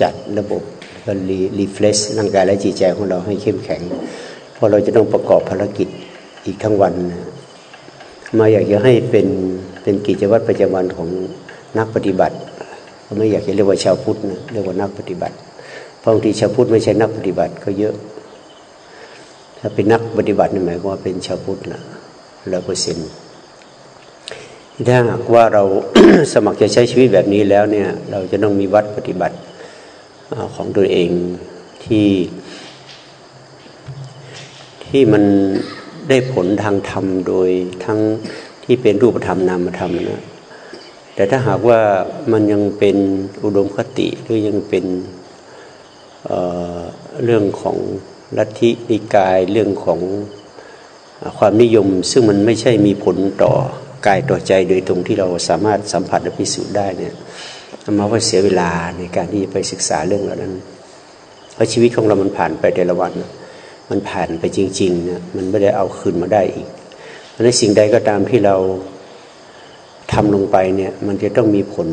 จัดระบบก็รีรีเฟรชร่างกายและจิตใจของเราให้เข้มแข็ง เพราะเราจะต้องประกอบภารกิจอีกทั้งวัน มาอยากจะให้เป็นเป็นกิจวัตรประจำวันของนักปฏิบัติไม่อยากจะเรียกว่าชาวพุทธนะเรียกว่านักปฏิบัติเพราะบางทีชาวพุทธไม่ใช่นักปฏิบัติก็เยอะ ถ้าเป็นนักปฏิบัตินี่หมายความว่าเป็นชาวพุทธละร้อยเปอร์เซ็นต์ถ้าหากว่าเราสมัครจะใช้ชีวิตแบบนี้แล้วเนี่ย เราจะต้องมีวัดปฏิบัติ ของตัวเองที่ ที่มันได้ผลทางธรรมโดยทั้งที่เป็นรูปธรรมนามธรรมนะแต่ถ้าหากว่ามันยังเป็นอุดมคติหรือยังเป็นเเรื่องของลัทธินิกายเรื่องของความนิยม ซึ่งมันไม่ใช่มีผลต่อกายต่อใจโดยตรงที่เราสามารถสัมผัสและพิสูจน์ได้เนี่ย มาว่าเสียเวลาในการที่ไปศึกษาเรื่องเหล่านั้น เพราะชีวิตของเรามันผ่านไปแต่ละวัน มันผ่านไปจริงๆนะมันไม่ได้เอาคืนมาได้อีก เพราะในสิ่งใดก็ตามที่เราทำลงไปเนี่ยมันจะต้องมีผล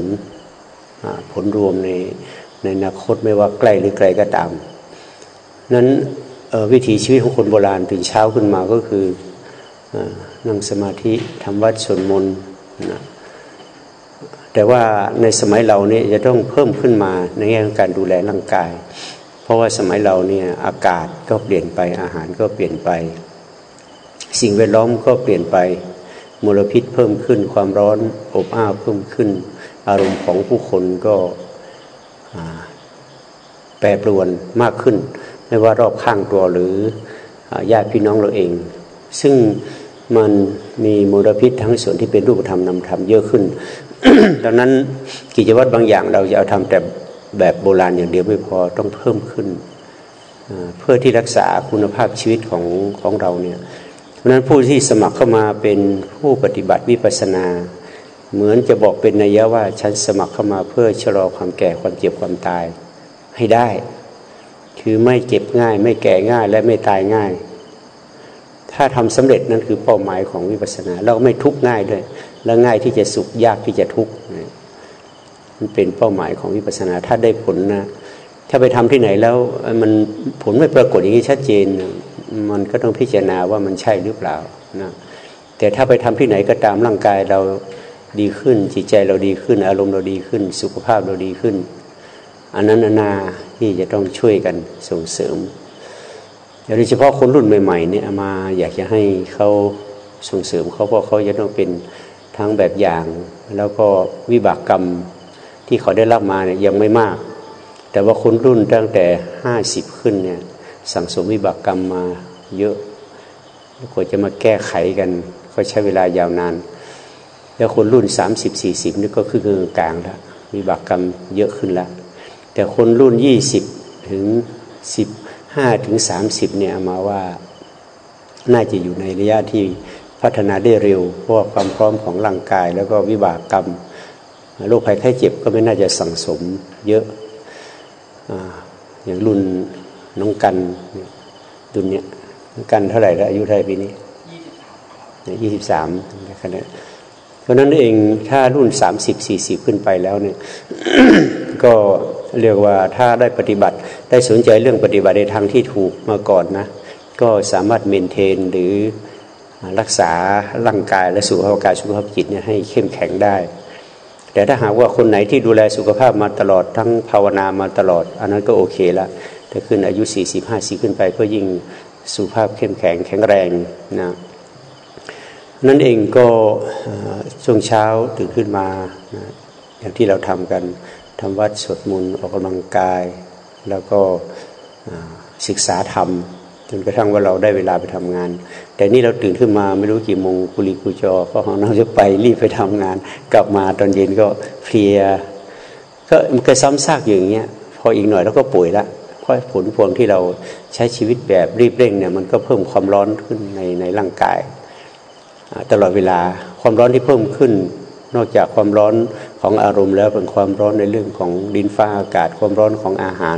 ผลรวมในในอนาคตไม่ว่าใกล้หรือไกลก็ตาม นั้นวิถีชีวิตของคนโบราณตื่นเช้าขึ้นมาก็คือนั่งสมาธิทำวัดสวดมนต์นะ แต่ว่าในสมัยเราเนี่ยจะต้องเพิ่มขึ้นมาในแง่ของการดูแลร่างกาย เพราะว่าสมัยเราเนี่ยอากาศก็เปลี่ยนไปอาหารก็เปลี่ยนไป สิ่งแวดล้อมก็เปลี่ยนไปมลพิษเพิ่มขึ้นความร้อนอบอ้าวเพิ่มขึ้น อารมณ์ของผู้คนก็แปรปรวนมากขึ้น ไม่ว่ารอบข้างตัวหรือญาติพี่น้องเราเอง ซึ่ง มันมีมลพิษทั้งส่วนที่เป็นรูปธรรมนามธรรมเยอะขึ้น ดังนั้นกิจวัตรบางอย่างเราจะเอาทำแต่แบบโบราณอย่างเดียวไม่พอต้องเพิ่มขึ้น เพื่อที่รักษาคุณภาพชีวิตของของเราเนี่ยเพราะนั้นผู้ที่สมัครเข้ามาเป็นผู้ปฏิบัติวิปัสนา เหมือนจะบอกเป็นนัยยะว่าฉันสมัครเข้ามาเพื่อชะลอความแก่ความเจ็บความตายให้ได้ คือไม่เจ็บง่าย ไม่แก่ง่ายและไม่ตายง่าย ถ้าทำสำเร็จนั่นคือเป้าหมายของวิปัสสนา เราไม่ทุกข์ง่ายด้วย แล้วง่ายที่จะสุขยากที่จะทุกข์มันเป็นเป้าหมายของวิปัสสนาถ้าได้ผลนะ ถ้าไปทำที่ไหนแล้วมันผลไม่ปรากฏอย่างนี้ชัดเจน มันก็ต้องพิจารณาว่ามันใช่หรือเปล่านะแต่ถ้าไปทำที่ไหนก็ตามร่างกายเราดีขึ้น จิตใจเราดีขึ้น อารมณ์เราดีขึ้น สุขภาพเราดีขึ้น อันนั้นนาที่จะต้องช่วยกันส่งเสริม โดยเฉพาะคนรุ่นใหม่ๆเนี่ยมาอยากจะให้เขาส่งเสริมเขาเพราะเขาจะต้องเป็นทั้งแบบอย่าง แล้วก็วิบากกรรมที่เขาได้รับมาเนี่ยยังไม่มาก แต่ว่าคนรุ่นตั้งแต่ห้าสิบขึ้นเนี่ยสั่งสมวิบากกรรมมาเยอะกว่าจะมาแก้ไขกันก็ใช้เวลายาวนาน แล้วคนรุ่นสามสิบสี่สิบนี่ก็คือกลางแล้ววิบากกรรมเยอะขึ้นแล้ว แต่คนรุ่นยี่สิบถึงสิบ ห้าถึงสามสิบเนี่ยมาว่าน่าจะอยู่ในระยะที่พัฒนาได้เร็วเพราะความพร้อมของร่างกาย แล้วก็วิบากกรรมโรคภัยไข้เจ็บก็ไม่น่าจะสั่งสมเยอะออย่างรุ่นน้องกันรุ่นเนี้ยกันเท่าไหร่แล้วอายุเท่าไหร่ปีนี้ยี่สิบสามขนาดเพราะนั้นเองถ้ารุ่นสามสิบสี่สิบขึ้นไปแล้วเนี่ยก็ เรียกว่าถ้าได้ปฏิบัติ ได้สนใจเรื่องปฏิบัติในทางที่ถูกมาก่อนนะก็สามารถเมนเทนหรือรักษาร่างกายและสุขภาพกายสุขภาพจิตเนี่ยให้เข้มแข็งได้ แต่ถ้าหากว่าคนไหนที่ดูแลสุขภาพมาตลอดทั้งภาวนามาตลอด อันนั้นก็โอเคละแต่ขึ้นอายุ 40 50 ขึ้นไปก็ยิ่งสุขภาพเข้มแข็งแข็งแรงนะนั่นเองก็ช่วงเช้าตื่นขึ้นมาอย่างที่เราทำกัน ทำวัดสวดมนต์ออกกำลังกาย แล้วก็ศึกษาธรรมจนกระทั่งว่าเราได้เวลาไปทำงาน แต่นี่เราตื่นขึ้นมาไม่รู้กี่โมงกุลีกุจอก็ของเราจะไปรีบไปทำงาน กลับมาตอนเย็นก็เพลียก็มันก็ซ้ำซากอย่างเงี้ยพออีกหน่อยแล้วก็ป่วยละเพราะผลพวงที่เราใช้ชีวิตแบบรีบเร่งเนี่ยมันก็เพิ่มความร้อนขึ้นในในร่างกาย ตลอดเวลาความร้อนที่เพิ่มขึ้น นอกจากความร้อน ของอารมณ์แล้วเป็นความร้อนในเรื่องของดินฟ้าอากาศความร้อนของอาหาร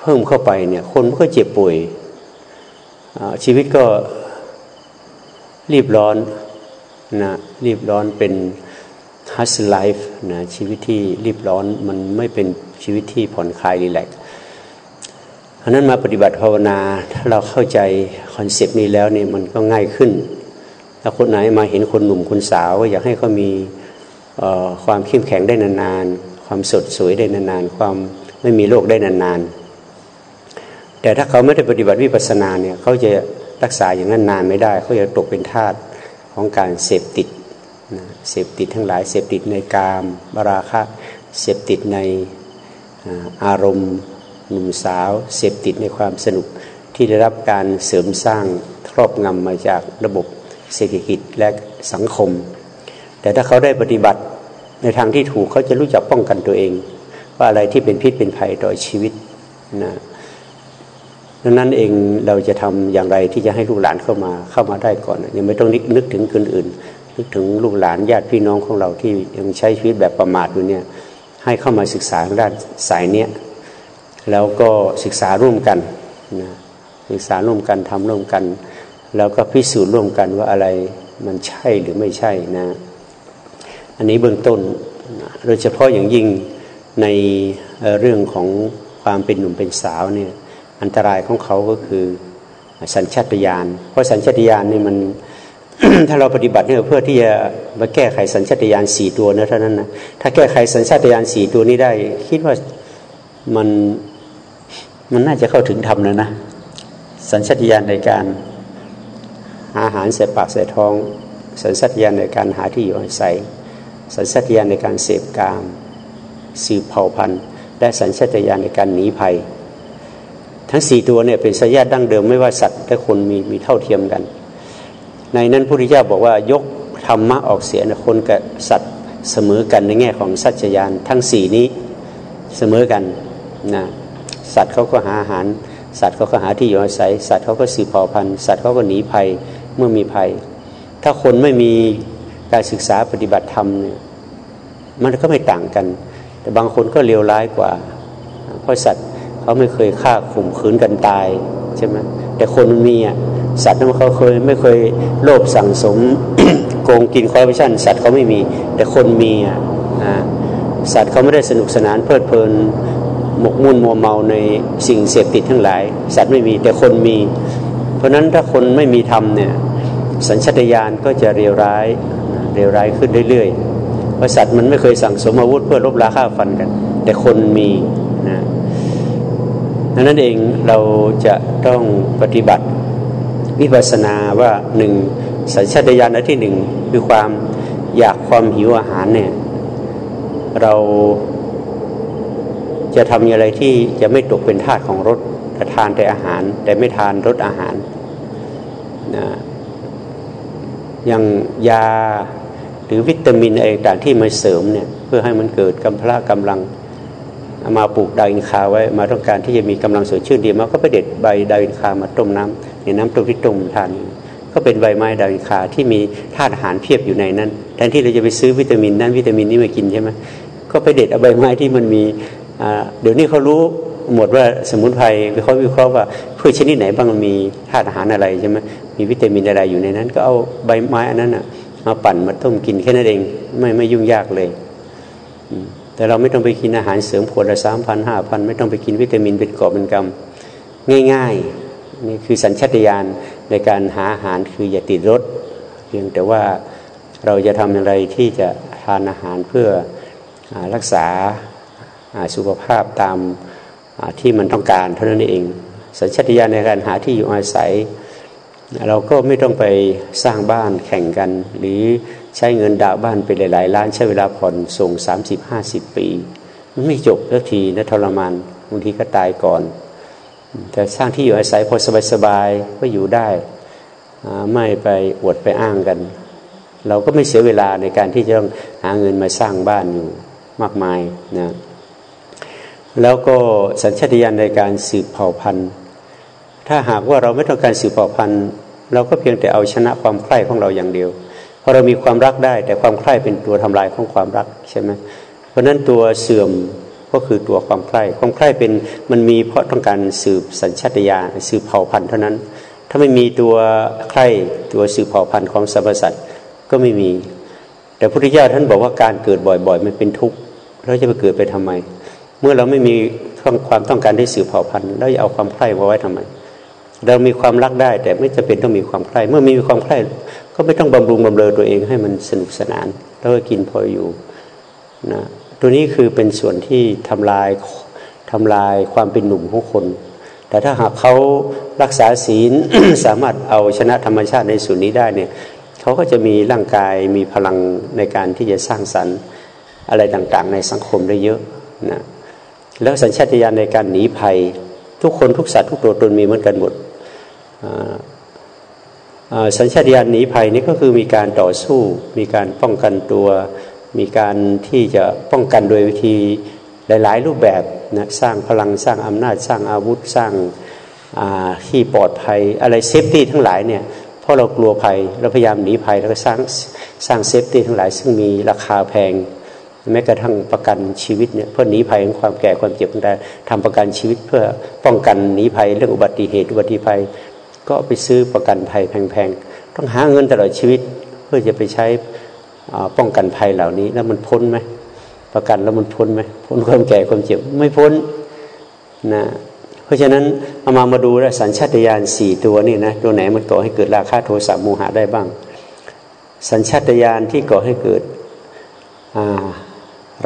เพิ่มเข้าไปเนี่ยคนก็เจ็บป่วยชีวิตก็รีบร้อนนะรีบร้อนเป็น rush life นะชีวิตที่รีบร้อนมันไม่เป็นชีวิตที่ผ่อนคลาย relax เพราะนั้นมาปฏิบัติภาวนาถ้าเราเข้าใจ concept นี้แล้วนี่มันก็ง่ายขึ้นถ้าคนไหนมาเห็นคนหนุ่มคนสาวอยากให้เขามี ความเข้มแข็งได้นานๆ ความสดสวยได้นานๆ ความไม่มีโรคได้นานๆ แต่ถ้าเขาไม่ได้ปฏิบัติวิปัสสนาเนี่ยเขาจะรักษาอย่างนั้นนานไม่ได้ เขาจะตกเป็นทาสของการเสพติดเสพติดทั้งหลาย เสพติดในกามบราคะ เสพติดในอารมณ์หนุ่มสาว เสพติดในความสนุกที่ได้รับการเสริมสร้างครอบงำมาจากระบบเศรษฐกิจและสังคม แต่ถ้าเขาได้ปฏิบัติในทางที่ถูกเขาจะรู้จักป้องกันตัวเอง ว่าอะไรที่เป็นพิษเป็นภัยต่อชีวิตนะดังนั้นเองเราจะทำอย่างไรที่จะให้ลูกหลานเข้ามาเข้ามาได้ก่อน ยังไม่ต้องนึกนึกถึงคนอื่น นึกถึงลูกหลานญาติพี่น้องของเราที่ยังใช้ชีวิตแบบประมาทอยู่เนี่ยให้เข้ามาศึกษาด้านสายเนี้ยแล้วก็ศึกษาร่วมกันนะศึกษาร่วมกันทำร่วมกัน แล้วก็พิสูจน์ร่วมกันว่าอะไรมันใช่หรือไม่ใช่นะ อันนี้เบื้องต้น โดยเฉพาะอย่างยิ่งในเรื่องของความเป็นหนุ่มเป็นสาวเนี่ยอันตรายของเขาก็คือสัญชาตญาณ เพราะสัญชาตญาณนี่มันถ้าเราปฏิบัติเนี่ยเพื่อที่จะมาแก้ไขสัญชาตญาณสี่ตัวนะเท่านั้นนะถ้าแก้ไขสัญชาตญาณสี่ตัวนี้ได้ คิดว่ามันมันน่าจะเข้าถึงธรรมแล้วนะ สัญชาตญาณในการอาหารเสพปากเสพท้อง สัญชาตญาณในการหาที่อยู่อาศัย สัญชาตญาณในการเสพกามสืบเผ่าพันธุ์ และสัญชาตญาณในการหนีภัย ทั้งสี่ตัวเนี่ยเป็นสัญญาดั้งเดิมไม่ว่าสัตว์และคนมีมีเท่าเทียมกัน ในนั้นพระพุทธเจ้าบอกว่ายกธรรมะออกเสียนะคนกับสัตว์เสมอกันในแง่ของสัจจญาณทั้งสี่นี้เสมอกันนะสัตว์เขาก็หาอาหาร สัตว์เขาก็หาที่อยู่อาศัย สัตว์เขาก็สืบเผ่าพันธุ์ สัตว์เขาก็หนีภัยเมื่อมีภัย ถ้าคนไม่มี การศึกษาปฏิบัติธรรมเนี่ยมันก็ไม่ต่างกัน แต่บางคนก็เลวร้ายกว่า เพราะสัตว์เขาไม่เคยฆ่าข่มขืนกันตายใช่ไหมแต่คนมีอะสัตว์นั้นเขาเคยไม่เคยโลภสั่งสมโกงกินคอร์รัปชันสัตว์เขาไม่มี แต่คนมีอะสัตว์เขาไม่ได้สนุกสนานเพลิดเพลินหมกมุ่นมัวเมาในสิ่งเสพติดทั้งหลาย สัตว์ไม่มีแต่คนมี เพราะนั้นถ้าคนไม่มีธรรมเนี่ยสัญชตาตญาณก็จะเรียวร้าย เรียวร้ายขึ้นเรื่อยๆเพราะสัตว์มันไม่เคยสั่งสมอาวุธเพื่อลบราฆ่าฟันกัน แต่คนมีนะดังนั้นเองเราจะต้องปฏิบัติวิปัสสนาว่าหนึ่งสัญชาตญาณที่หนึ่งคือความอยากความหิวอาหารเนี่ยเราจะทำอะไรที่จะไม่ตกเป็นทาสของรสแต่ทานแต่อาหาร แต่ไม่ทานรสอาหารนะอย่างยา หรือวิตามินอะไรต่างที่มาเสริมเนี่ยเพื่อให้มันเกิดกำพละกำลังมาปลูกดาวินคาไว้มาต้องการที่จะมีกำลังสดชื่นดีมาก็ไปเด็ดใบดาวินคามาต้มน้ำในน้ำต้มที่ต้มทานก็เป็นใบไม้ดาวินคาที่มีธาตุอาหารเพียบอยู่ในนั้น แทนที่เราจะไปซื้อวิตามินนั้นวิตามินนี้มากินใช่ไหมก็ไปเด็ดเอาใบไม้ที่มันมีเดี๋ยวนี้เขารู้หมดว่าสมุนไพรเขาวิเคราะห์ว่าพืชชนิดไหนบ้างมีธาตุอาหารอะไรใช่ไหมมีวิตามินอะไรอยู่ในนั้น ก็เอาใบไม้อันนั้นอะ มาปั่นมาต้มกินแค่นั้นเอง ไม่ไม่ยุ่งยากเลย แต่เราไม่ต้องไปกินอาหารเสริมขวดละสามพันห้าพันไม่ต้องไปกินวิตามินเป็นกอบเป็นกำง่ายๆนี่คือสัญชาตญาณในการหาอาหารคืออย่าติดรสเพียงแต่ว่าเราจะทำอย่างไรที่จะทานอาหารเพื่อรักษาสุขภาพตามที่มันต้องการเท่านั้นเอง สัญชาตญาณในการหาที่อยู่อาศัย เราก็ไม่ต้องไปสร้างบ้านแข่งกัน หรือใช้เงินดาวบ้านไปหลายๆล้านใช้เวลาผ่อนส่ง 30-50 ปี มันไม่จบสักทีนะทรมานบางทีก็ตายก่อน แต่สร้างที่อยู่อาศัยพอสบายๆก็อยู่ได้ไม่ไปอวดไปอ้างกัน เราก็ไม่เสียเวลาในการที่จะต้องหาเงินมาสร้างบ้านอยู่มากมายนะแล้วก็สัญชาตญาณในการสืบเผ่าพันธุ์ ถ้าหากว่าเราไม่ต้องการสืบเผ่าพันธุ์เราก็เพียงแต่เอาชนะความใคร่ของเราอย่างเดียวเพราะเรามีความรักได้ แต่ความใคร่เป็นตัวทำลายของความรักใช่ไหมเพราะนั้นตัวเสื่อมก็คือตัวความใคร่ความใคร่เป็นมันมีเพราะต้องการสืบสัญชาตญาณสืบเผ่าพันธุ์เท่านั้น ถ้าไม่มีตัวใคร่ตัวสืบเผ่าพันธุ์ของสรรพสัตว์ก็ไม่มี แต่พระพุทธเจ้าท่านบอกว่าการเกิดบ่อยๆ มันเป็นทุกข์เราจะไปเกิดไปทำไม เมื่อเราไม่มีความต้องการที่สืบเผ่าพันธุ์แล้วจะเอาความใคร่มาไว้ทำไม เรามีความรักได้ แต่ไม่จะเป็นต้องมีความใคร่เมื่อมีความใคร่ก็ไม่ต้องบำรุงบำเรอตัวเองให้มันสนุกสนาน แล้วก็กินพออยู่นะตัวนี้คือเป็นส่วนที่ทำลายทำลายความเป็นหนุ่มของคน แต่ถ้าหากเขารักษาศีลสามารถเอาชนะธรรมชาติในส่วนนี้ได้เนี่ยเขาก็จะมีร่างกายมีพลังในการที่จะสร้างสรรค์อะไรต่างๆ ในสังคมได้เยอะนะแล้วสัญชาตญาณในการหนีภัย ทุกคนทุกสัตว์ทุกตัวตนมีเหมือนกันหมด สัญชาตญาณหนีภัยนี่ก็คือมีการต่อสู้ มีการป้องกันตัว มีการที่จะป้องกันโดยวิธีหลาย ๆ รูปแบบนะสร้างพลังสร้างอำนาจ สร้างอาวุธสร้างที่ปลอดภัยอะไร safety ทั้งหลายเนี่ยเพราะเรากลัวภัยเราพยายามหนีภัยแล้วก็สร้างสร้าง safety ทั้งหลาย ซึ่งมีราคาแพงแม้กระทั่งประกันชีวิตเนี่ยเพื่อหนีภัยของความแก่ความเจ็บได้ทำประกันชีวิตเพื่อป้องกันหนีภัยเรื่องอุบัติเหตุอุบัติภัย ก็ไปซื้อประกันภัยแพงๆ ต้องหาเงินตลอดชีวิต เพื่อจะไปใช้ป้องกันภัยเหล่านี้ แล้วมันพ้นไหมประกันแล้วมันพ้นไหมพ้นความแก่ความเจ็บไม่พ้นนะเพราะฉะนั้นเอามามาดูแลสัญชาตญาณสี่ตัวนี่นะตัวไหนมันก่อให้เกิดราคะโทสะโมหะได้บ้าง สัญชาตญาณที่ก่อให้เกิด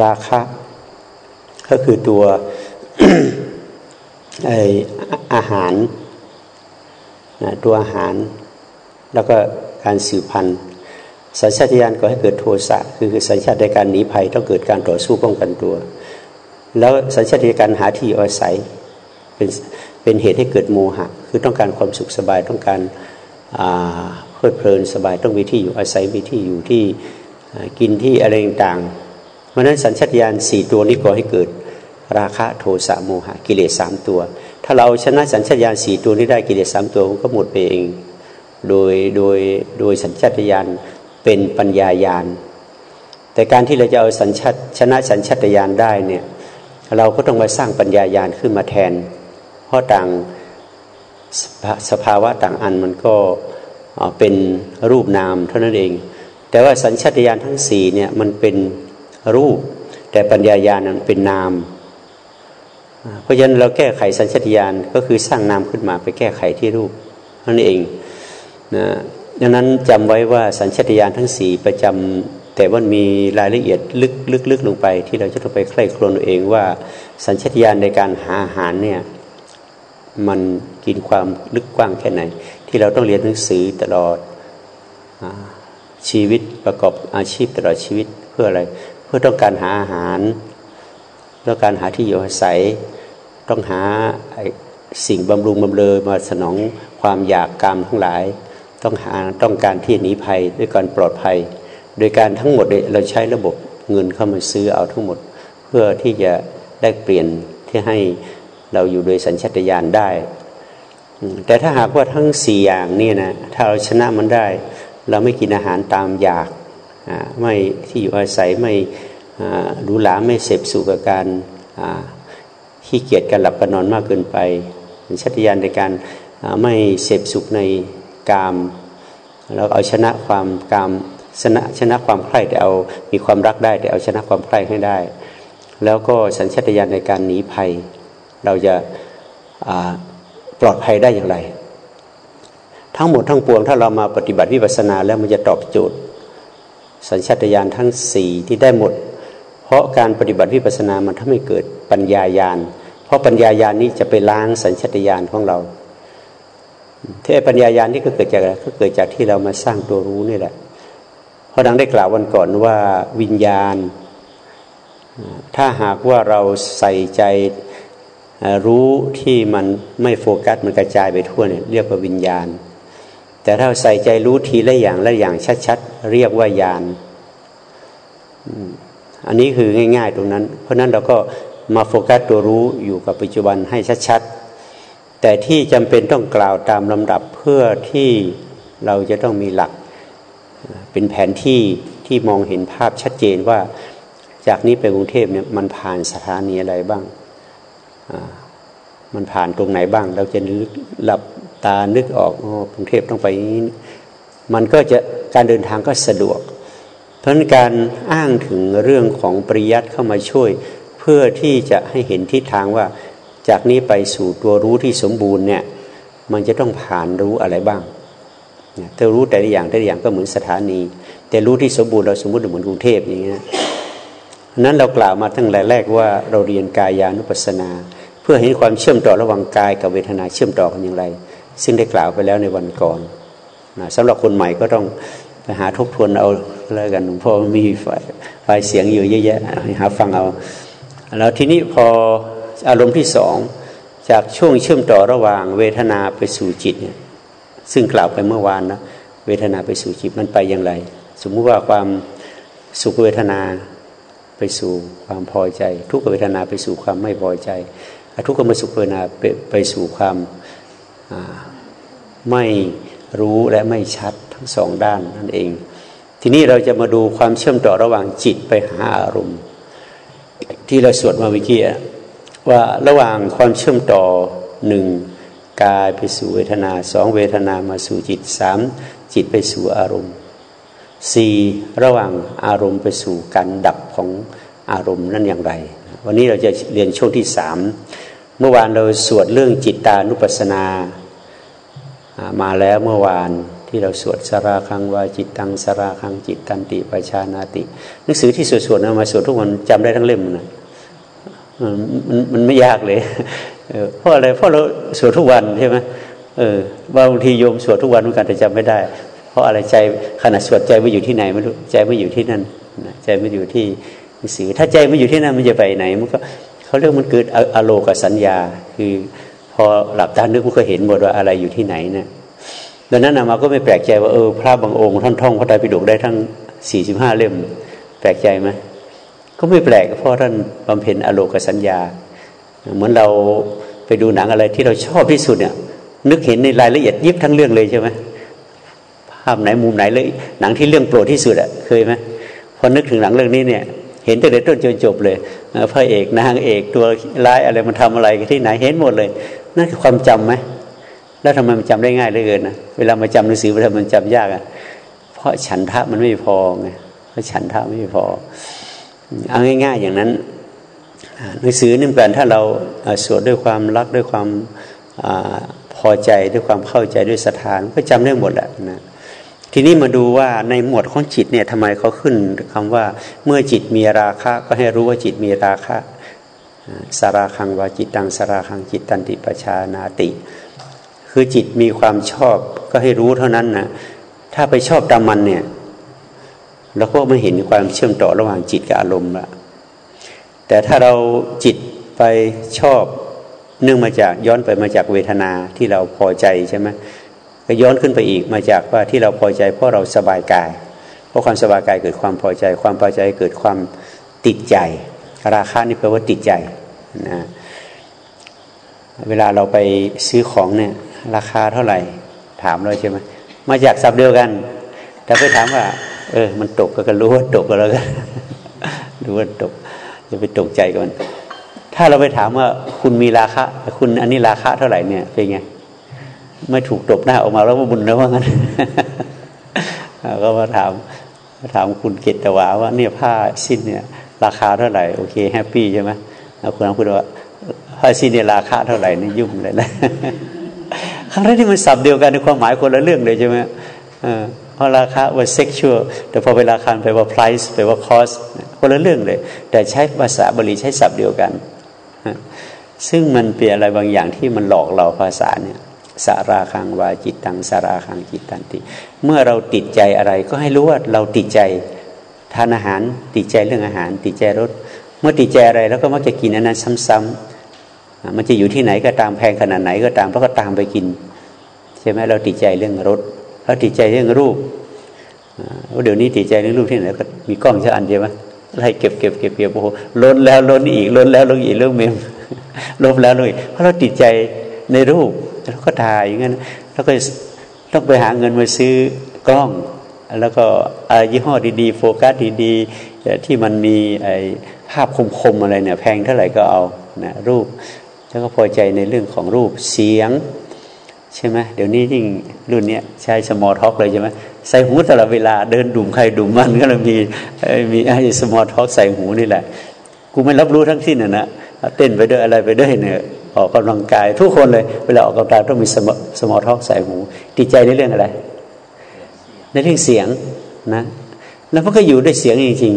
ราคะ ก็คือตัวไออาหาร นะตัวอาหาร แล้วก็การสืบพันธุ์สัญชาตญาณก็ให้เกิดโทสะคือสัญชาติในการหนีภัยต้องเกิดการต่อสู้ป้องกันตัว แล้วสัญชาตญาณหาที่อาศัยเป็นเป็นเหตุให้เกิดโมหะ คือต้องการความสุขสบายต้องการเพลิดเพลินสบายต้องมีที่อยู่อาศัยมีที่อยู่ที่กินที่อะไรต่างเพราะนั้นสัญชาตญาณสี่ตัวนี้ก่อให้เกิดราคะโทสะโมหะกิเลสสามตัว ถ้าเราชนะสัญชาตญาณสี่ตัวนี้ได้กิเลสสามตัวมันก็หมดไปเอง โดยโดยโดยสัญชาตญาณเป็นปัญญายาณแต่การที่เราจะเอาสัญชาตชนะสัญชาตญาณได้เนี่ยเราก็ต้องมาสร้างปัญญายาณขึ้นมาแทน เพราะต่างสภาวะต่างอันมันก็เป็นรูปนามเท่านั้นเอง แต่ว่าสัญชาตญาณทั้งสี่เนี่ยมันเป็นรูป แต่ปัญญายาณมันเป็นนาม เพราะฉะนั้นเราแก้ไขสัญชาตญาณก็คือสร้างนามขึ้นมาไปแก้ไขที่รูปนั่นเองนะดังนั้นจำไว้ว่าสัญชาตญาณทั้งสี่ประจำแต่ว่ามีรายละเอียดลึกลึกลึกลงไป ที่เราจะต้องไปใคร่ครวญเองว่าสัญชาตญาณในการหาอาหารเนี่ยมันกินความลึกกว้างแค่ไหน ที่เราต้องเรียนหนังสือตลอดชีวิตประกอบอาชีพตลอดชีวิตเพื่ออะไร เพื่อต้องการหาอาหารต้องการหาที่อยู่อาศัย ต้องหาสิ่งบำรุงบำเรอมาสนองความอยากกรรมทั้งหลาย ต้องหาต้องการที่หนีภัยด้วยการปลอดภัย โดยการทั้งหมดเราใช้ระบบเงินเข้ามาซื้อเอาทั้งหมด เพื่อที่จะได้เปลี่ยนที่ให้เราอยู่โดยสัญชาตญาณได้ แต่ถ้าหากว่าทั้งสี่อย่างนี่นะถ้าเราชนะมันได้ เราไม่กินอาหารตามอยากไม่ที่อยู่อาศัยไม่หรูหราไม่เสพสู่กับการ ขี้เกียจการหลับการนอนมากเกินไปสัญชาตญาณในการไม่เสพสุขในกามแล้วเอาชนะความกามชนะชนะความใคร่แต่เอามีความรักได้ แต่เอาชนะความใคร่ให้ได้ แล้วก็สัญชาตญาณในการหนีภัย เราจะปลอดภัยได้อย่างไร ทั้งหมดทั้งปวงถ้าเรามาปฏิบัติวิปัสสนาแล้วมันจะตอบโจทย์ สัญชาตญาณทั้งสี่ที่ได้หมด เพราะการปฏิบัติวิปัสสนามันทำให้เกิดปัญญายาณ เพราะปัญญายาณนี้จะไปล้างสัญชาตญาณของเราเทปัญญายาณนี่ก็เกิดจากอะไรก็เกิดจากที่เรามาสร้างตัวรู้นี่แหละ เพราะดังได้กล่าววันก่อนว่าวิญญาณ ถ้าหากว่าเราใส่ใจรู้ที่มันไม่โฟกัสมันกระจายไปทั่วเนี่ยเรียกว่าวิญญาณ แต่ถ้าใส่ใจรู้ทีละอย่างละอย่างชัดๆเรียกว่าญาณอันนี้คือง่าย ๆ ตรงนั้น เพราะนั้นเราก็ มาโฟกัสตัวรู้อยู่กับปัจจุบันให้ชัดๆ แต่ที่จำเป็นต้องกล่าวตามลำดับเพื่อที่เราจะต้องมีหลัก เป็นแผนที่ที่มองเห็นภาพชัดเจนว่าจากนี้ไปกรุงเทพเนี่ยมันผ่านสถานีอะไรบ้าง มันผ่านตรงไหนบ้าง เราจะนึกหลับตานึกออกกรุงเทพต้องไปนี้มันก็จะการเดินทางก็สะดวก เพราะนั้นการอ้างถึงเรื่องของปริยัติเข้ามาช่วย พื่พื่อที่จะให้เห็นทิศทางว่าจากนี้ไปสู่ตัวรู้ที่สมบูรณ์เนี่ยมันจะต้องผ่านรู้อะไรบ้างถ้ารู้แต่ละอย่างแต่ละอย่างก็เหมือนสถานี แต่รู้ที่สมบูรณ์เราสมมติเหมือนกรุงเทพอย่างเงี้ยนั้นเรากล่าวมาตั้งแต่แรกว่าเราเรียนกายานุปัสสนา เพื่อเห็นความเชื่อมต่อระหว่างกายกับเวทนาเชื่อมต่อกันอย่างไร ซึ่งได้กล่าวไปแล้วในวันก่อนนะสำหรับคนใหม่ก็ต้องไปหาทบทวนเอาแล้วกันเพราะมีไฟเสียงอยู่เยอะแยะหาฟังเอา แล้วทีนี้พออารมณ์ที่สองจากช่วงเชื่อมต่อระหว่างเวทนาไปสู่จิตเนี่ยซึ่งกล่าวไปเมื่อวานนะเวทนาไปสู่จิตมันไปอย่างไร สมมุติว่าความสุขเวทนาไปสู่ความพอใจ ทุกเวทนาไปสู่ความไม่พอใจทุกขมสุขเวทนาไปไปสู่ความไม่รู้และไม่ชัดทั้งสองด้านนั่นเอง ทีนี้เราจะมาดูความเชื่อมต่อระหว่างจิตไปหาอารมณ์ ที่เราสวดมาเมื่อกี้ว่าระหว่างความเชื่อมต่อหนึ่งกายไปสู่เวทนาสองเวทนามาสู่จิตสามจิตไปสู่อารมณ์สี่ระหว่างอารมณ์ไปสู่การดับของอารมณ์นั่นอย่างไร วันนี้เราจะเรียนช่วงที่สามเมื่อวานเราสวดเรื่องจิตตานุปัสสนามาแล้วเมื่อวานที่เราสวดสราคังวาจิตตังสราคังจิตตันติปชานาติ หนังสือที่สวดสวดมาสวดทุกวันจำได้ทั้งเล่มนะ มันมันไม่ยากเลยเพราะอะไรเพราะเราสวดทุกวันใช่ไหมเออบางทีโยมสวดทุกวันเหมือนกันแต่จำไม่ได้ เพราะอะไรใจขณะสวดใจไม่อยู่ที่ไหนไม่รู้ใจไม่อยู่ที่นั่นใจไม่อยู่ที่หนังสือถ้าใจไม่อยู่ที่นั่นมันจะไปไหนมันก็เขาเรียกมันเกิดอโลกสัญญา คือพอหลับตานึกมันก็เห็นหมดว่าอะไรอยู่ที่ไหนเนะดังนั้นมาก็ไม่แปลกใจว่าเออพระบางองค์ท่านท่องพระไตรปิฎกได้ทั้งสี่สิบห้าเล่ม แปลกใจไหม ก็ไม่แปลกเพราะท่านบำเพ็ญอโลกสัญญา เหมือนเราไปดูหนังอะไรที่เราชอบที่สุดเนี่ย นึกเห็นในรายละเอียดยิบทั้งเรื่องเลยใช่ไหมภาพไหนมุมไหนเลย หนังที่เรื่องโปรดที่สุดอะเคยไหมพอนึกถึงหนังเรื่องนี้เนี่ย เห็นตั้งแต่ต้นจนจบเลยพระเอกนางเอกตัวร้ายอะไรมันทำอะไรที่ไหนเห็นหมดเลยนั่นคือความจำไหมแล้วทำไมมันจำได้ง่ายเหลือเกินนะเวลามาจำหนังสือเวลามันจำยากอะเพราะฉันทะมันไม่พอไงเพราะฉันทะไม่พอ เอาง่าย ๆ อย่างนั้นหนังสือนี่เป็นถ้าเราสวดด้วยความรักด้วยความอพอใจด้วยความเข้าใจด้วยศรัทธาก็จำได้หมดแหละนะทีนี้มาดูว่าในหมวดของจิตเนี่ยทำไมเขาขึ้นคำว่าเมื่อจิตมีราคะก็ให้รู้ว่าจิตมีราคะสาราคังวาจิตตังสาราคังจิตตันติปชานาติ คือจิตมีความชอบก็ให้รู้เท่านั้นนะถ้าไปชอบตามมันเนี่ย แล้วก็ไม่เห็นความเชื่อมต่อระหว่างจิตกับอารมณ์ละแต่ถ้าเราจิตไปชอบเนื่องมาจากย้อนไปมาจากเวทนาที่เราพอใจใช่ไหมก็ย้อนขึ้นไปอีกมาจากว่าที่เราพอใจเพราะเราสบายกาย เพราะความสบายกายเกิดความพอใจ ความพอใจเกิดความติดใจ ราคานี่แปลว่าติดใจนะเวลาเราไปซื้อของเนี่ยราคาเท่าไหร่ถามเราใช่ไหมมาจากสับเดียวกัน แต่ไปถามว่า เออ มันตกก็รู้ว่าตกก็แล้วกันรู้ว่าตกจะไปตกใจกัน ถ้าเราไปถามว่าคุณมีราคาคุณอันนี้ราคาเท่าไหร่เนี่ยเป็นไงไม่ถูกตบหน้าออกมาแล้วว่าบุญแล้วว่างั้นก็มาถามถามคุณเกตวาว่าเนี่ยผ้าสิ้นเนี่ย ราคาเท่าไหร่โอเคแฮปปี้ใช่ไหมคุณน้องพูดว่าผ้าสิ้นเนี่ยราคาเท่าไหร่นี่ยุ่งเลยนะครั้งแรกที่มันสับเดียวกันในความหมายคนละเรื่องเลยใช่ไหม เพราะราคาว่า sexual แต่พอเวลาคันไปว่า price ไปว่า cost คนละเรื่องเลย แต่ใช้ภาษาบาลีใช้ศัพท์เดียวกัน ซึ่งมันเปลี่ยนอะไรบางอย่างที่มันหลอกเราภาษาเนี่ยสาราคังวาจิตตังสาราคังจิตตันติ เมื่อเราติดใจอะไรก็ให้รู้ว่าเราติดใจทานอาหาร ติดใจเรื่องอาหาร ติดใจรสเมื่อติดใจอะไรแล้วก็มักจะกินอันนั้นซ้ำๆมันจะอยู่ที่ไหนก็ตามแพงขนาดไหนก็ตามเราก็ตามไปกินใช่ไหมเราติดใจเรื่องรส เราติดใจเรื่องรูปเดี๋ยวนี้ติดใจเรื่องรูปที่ไหนก็มีกล้องแค่อันเดียวไหมไล่เก็บเก็บเก็บเก็บโอ้โหล้นแล้วล้นอีกล้นแล้วล้นอีกเรื่องเมมลบแล้วเลยเพราะเราติดใจในรูปแล้วก็ถ่ายอย่างนั้นแล้วก็ต้องไปหาเงินมาซื้อกล้อง แล้วก็ยี่ห้อดีๆ โฟกัสดีๆ ที่มันมีไอ้ภาพคมๆอะไรเนี่ยแพงเท่าไหร่ก็เอานะรูป แล้วก็พอใจในเรื่องของรูปเสียง ใช่ไหมเดี๋ยวนี้ยิ่งรุ่นเนี้ยใช้ small talk เลยใช่ไหมใส่หูตลอดเวลาเดินดุมใครดุมมันก็เลยมีมีไอ้ small talk ใส่หูนี่แหละ กูไม่รับรู้ทั้งสิ้นนะนะเต้นไปด้วยอะไรไปด้วยเนี่ยออกกำลังกาย ทุกคนเลยเวลาออกกำลังกายต้องมีสม small talk ใส่หูติดใจในเรื่องอะไร ในเรื่องเสียงนะแล้วมันก็อยู่ด้วยเสียงจริง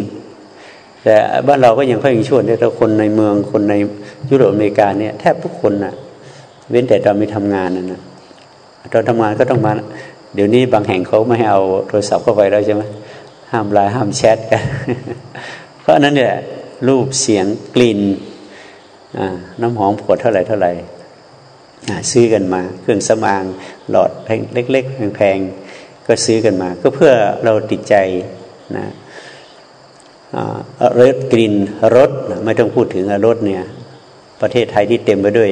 ๆ แต่บ้านเราก็ยังค่อยมีช่วงแต่คนในเมืองคนในยุโรปอเมริกาเนี่ยแทบทุกคนนะ่ะเว้นแต่ตอนมีทำงานนะนะ ตอนทำงานก็ต้องมา เดี๋ยวนี้บางแห่งเขาไม่ให้เอาโทรศัพท์เข้าไปแล้วใช่ไหมห้ามไลน์ห้ามแชทกันเพราะนั้นเนี่ยรูปเสียงกลิ่นน้ำหอมขวดเท่าไหร่เท่าไหร่ซื้อกันมา เครื่องสมางหลอดเล็ก ๆ แพงๆก็ซื้อกันมา ก็เพื่อเราติดใจนะรสกลิ่นรสไม่ต้องพูดถึงรสเนี่ย ประเทศไทยที่เต็มไปด้วย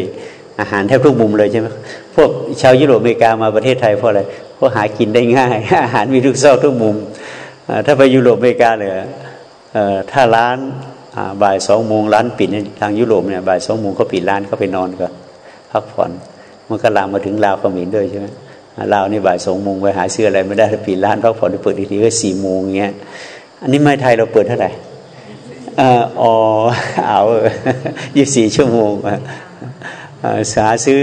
อาหารแทบทุกมุมเลยใช่ไหมพวกชาวยุโรปอเมริกามาประเทศไทยเพราะอะไรเพราะหากินได้ง่าย อาหารมีทุกซอกทุกมุม ถ้าไปยุโรปอเมริกาเลยถ้าร้านบ่ายสองโมงร้านปิดทางยุโรปเนี่ยบ่ายสองโมงเขาปิดร้านเขาไปนอนก็พักผ่อนมันก็ลามมาถึงลาวเขมรด้วยใช่ไหมลาวนี่บ่ายสองโมงไปหาซื้ออะไรไม่ได้ปิดร้านพักผ่อนเปิดอีกทีก็สี่โมงเงี้ยอันนี้ไม่ไทยเราเปิดเท่าไหร่อ๋อเอายี่สี่ชั่วโมง สาซื้อ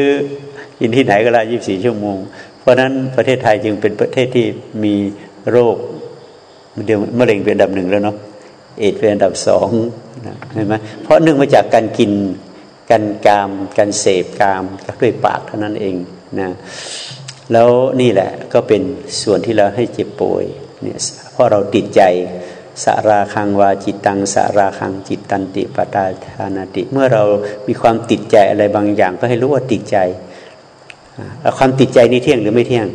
ยินที่ไหนก็ได้ยี่สี่ชั่วโมง เพราะฉะนั้นประเทศไทยจึงเป็นประเทศที่มีโรคเดียวมะเร็งเป็นอันดับหนึ่งแล้วเนาะเอดเป็นอันดับสองเห็นไหมเพราะเนื่องมาจากการกินการกามการเสพกามด้วยปากเท่านั้นเองนะแล้วนี่แหละก็เป็นส่วนที่เราให้เจ็บป่วยเนี่ยเพราะเราติดใจ สาราคังวาจิตตังสาราคังจิตตันติปตาธานาติ เมื่อเรามีความติดใจอะไรบางอย่าง ก็ให้รู้ว่าติดใจความติดใจนี่เที่ยงหรือไม่เที่ยง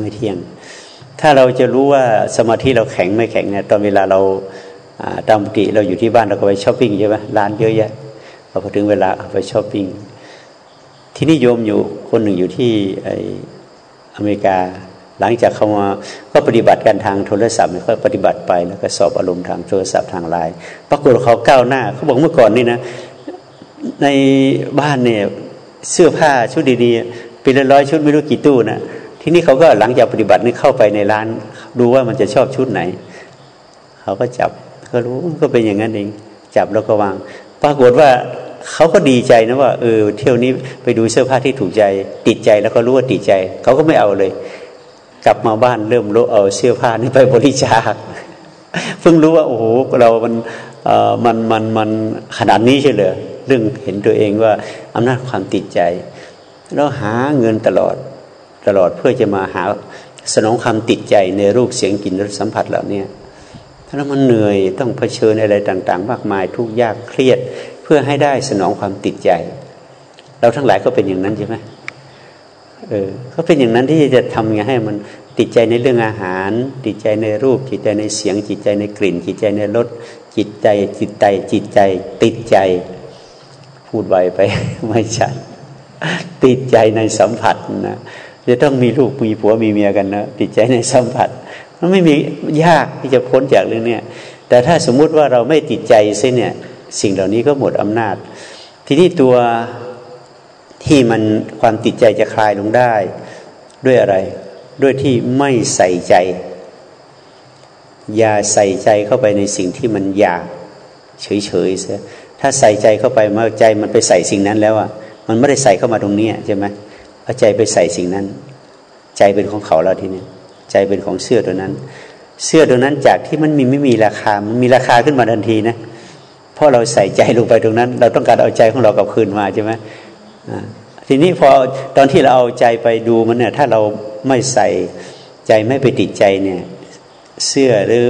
ไม่เที่ยง ถ้าเราจะรู้ว่าสมาธิเราแข็งไม่แข็งเนี่ยตอนเวลาเราตามปกติเราอยู่ที่บ้านเราก็ไปช้อปปิ้งใช่ไหมร้านเยอะแยะพอถึงเวลาไปช้อปปิ้งที่นี่โยมอยู่คนหนึ่งอยู่ที่ไออเมริกา หลังจากเขามาก็ปฏิบัติการทางโทรศัพท์เขาปฏิบัติไปแล้วก็สอบอารมณ์ทางโทรศัพท์ทางไลน์ปรากฏเขาก้าวหน้าเขาบอกเมื่อก่อนนี่นะ ในบ้านเนี่ยเสื้อผ้าชุดดีๆเป็นร้อยชุดไม่รู้กี่ตู้นะทีนี้เขาก็หลังจากปฏิบัตินี่เข้าไปในร้าน ดูว่ามันจะชอบชุดไหน เขาก็จับก็รู้ก็เป็นอย่างนั้นเอง จับแล้วก็วาง ปรากฏว่าเขาก็ดีใจนะว่าเออเที่ยวนี้ไปดูเสื้อผ้าที่ถูกใจ ติดใจแล้วก็รู้ว่าติดใจ เขาก็ไม่เอาเลย กลับมาบ้านเริ่มรู้เอาเสื้อผ้านี้ไปบริจาคเพิ่งรู้ว่าโอ้โหเรามันเอ่อมันมันมันขนาดนี้ใช่เลยเรื่องเห็นตัวเองว่าอำนาจความติดใจเราหาเงินตลอดตลอดเพื่อจะมาหาสนองความติดใจในรูปเสียงกลิ่นรสสัมผัสเหล่านี้ถ้ามันเหนื่อยต้องเผชิญอะไรต่าง ๆ มากมายทุกยากเครียดเพื่อให้ได้สนองความติดใจ เราทั้งหลายก็เป็นอย่างนั้นใช่ไหม เออก็เป็นอย่างนั้นที่จะทำไงให้มันติดใจในเรื่องอาหาร ติดใจในรูปจิตใจในเสียง จิตใจในกลิ่น จิตใจในรสจิตใจ จิตใจจิตใจ ติดใจ พูดไวไปไม่ใช่ติดใจในสัมผัสนะจะต้องมีลูกมีผัวมีเมียกันนะติดใจในสัมผัส มันไม่มียากที่จะพ้นจากเรื่องนี้แต่ถ้าสมมุติว่าเราไม่ติดใจเสียเนี่ยสิ่งเหล่านี้ก็หมดอำนาจ ทีนี้ตัว ที่มันความติดใจจะคลายลงได้ ด้วยอะไร ด้วยที่ไม่ใส่ใจ อย่าใส่ใจเข้าไปในสิ่งที่มันอยากเฉยๆเสียถ้าใส่ใจเข้าไปเมื่อใจมันไปใส่สิ่งนั้นแล้วอะมันไม่ได้ใส่เข้ามาตรงนี้ใช่ไหมเอาใจไปใส่สิ่งนั้น ใจเป็นของเขาแล้วทีนี้ใจเป็นของเสื้อตัวนั้น เสื้อตัวนั้นจากที่มันมีไม่มีราคามันมีราคาขึ้นมาทันทีนะเพราะเราใส่ใจลงไปตรงนั้น เราต้องการเอาใจของเรากลับคืนมาใช่ไหม ทีนี้พอตอนที่เราเอาใจไปดูมันเนี่ยถ้าเราไม่ใส่ใจไม่ไปติดใจเนี่ย เสื้อหรือ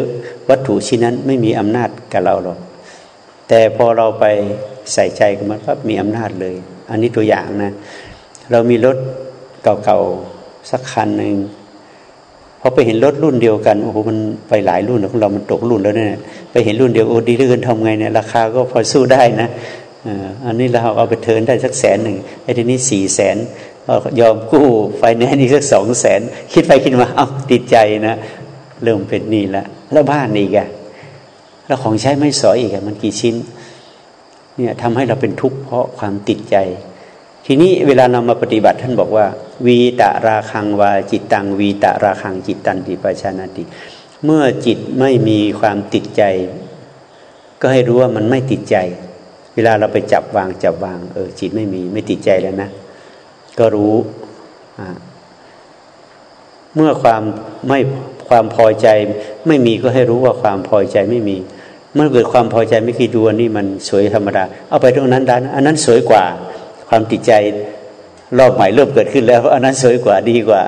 วัตถุชิ้นนั้นไม่มีอำนาจกับเราหรอกแต่พอเราไปใส่ใจกับมันก็มีอำนาจเลย อันนี้ตัวอย่างนะ เรามีรถเก่าๆสักคันหนึ่งพอไปเห็นรถรุ่นเดียวกันโอ้โหมันไปหลายรุ่นของเรามันตกรุ่นแล้วเนี่ย ไปเห็นรุ่นเดียวโอ้ดีเหลือเกินทำไงเนี่ยราคาก็พอสู้ได้นะ อันนี้เราเอาไปเทินได้สักแสนหนึ่งไอ้ทีนี้สี่แสนยอมกู้ไฟแนนซ์อีกสักสองแสนคิดไปคิดมาเอาติดใจนะเริ่มเป็นหนี่ละแล้วบ้านอีกอะแล้วของใช้ไม่สอยอีกอะมันกี่ชิ้นเนี่ยทำให้เราเป็นทุกข์เพราะความติดใจ ทีนี้เวลาเรามาปฏิบัติท่านบอกว่า วีตะราคังวาจิตตัง วีตะราคังจิตตันติปัชานาติ เมื่อจิตไม่มีความติดใจ ก็ให้รู้ว่ามันไม่ติดใจ เวลาเราไปจับวางจับวาง เออจิตไม่มีไม่ติดใจแล้วนะ ก็รู้เมื่อความไม่ความพอใจ ไม่มีก็ให้รู้ว่าความพอใจไม่มี เมื่อเกิดความพอใจไม่คิดดูอันนี้มันสวยธรรมดา เอาไปตรงนั้นด้านอันนั้นสวยกว่า ความติดใจรอบใหม่เริ่มเกิดขึ้นแล้ว อันนั้นสวยกว่าดีกว่า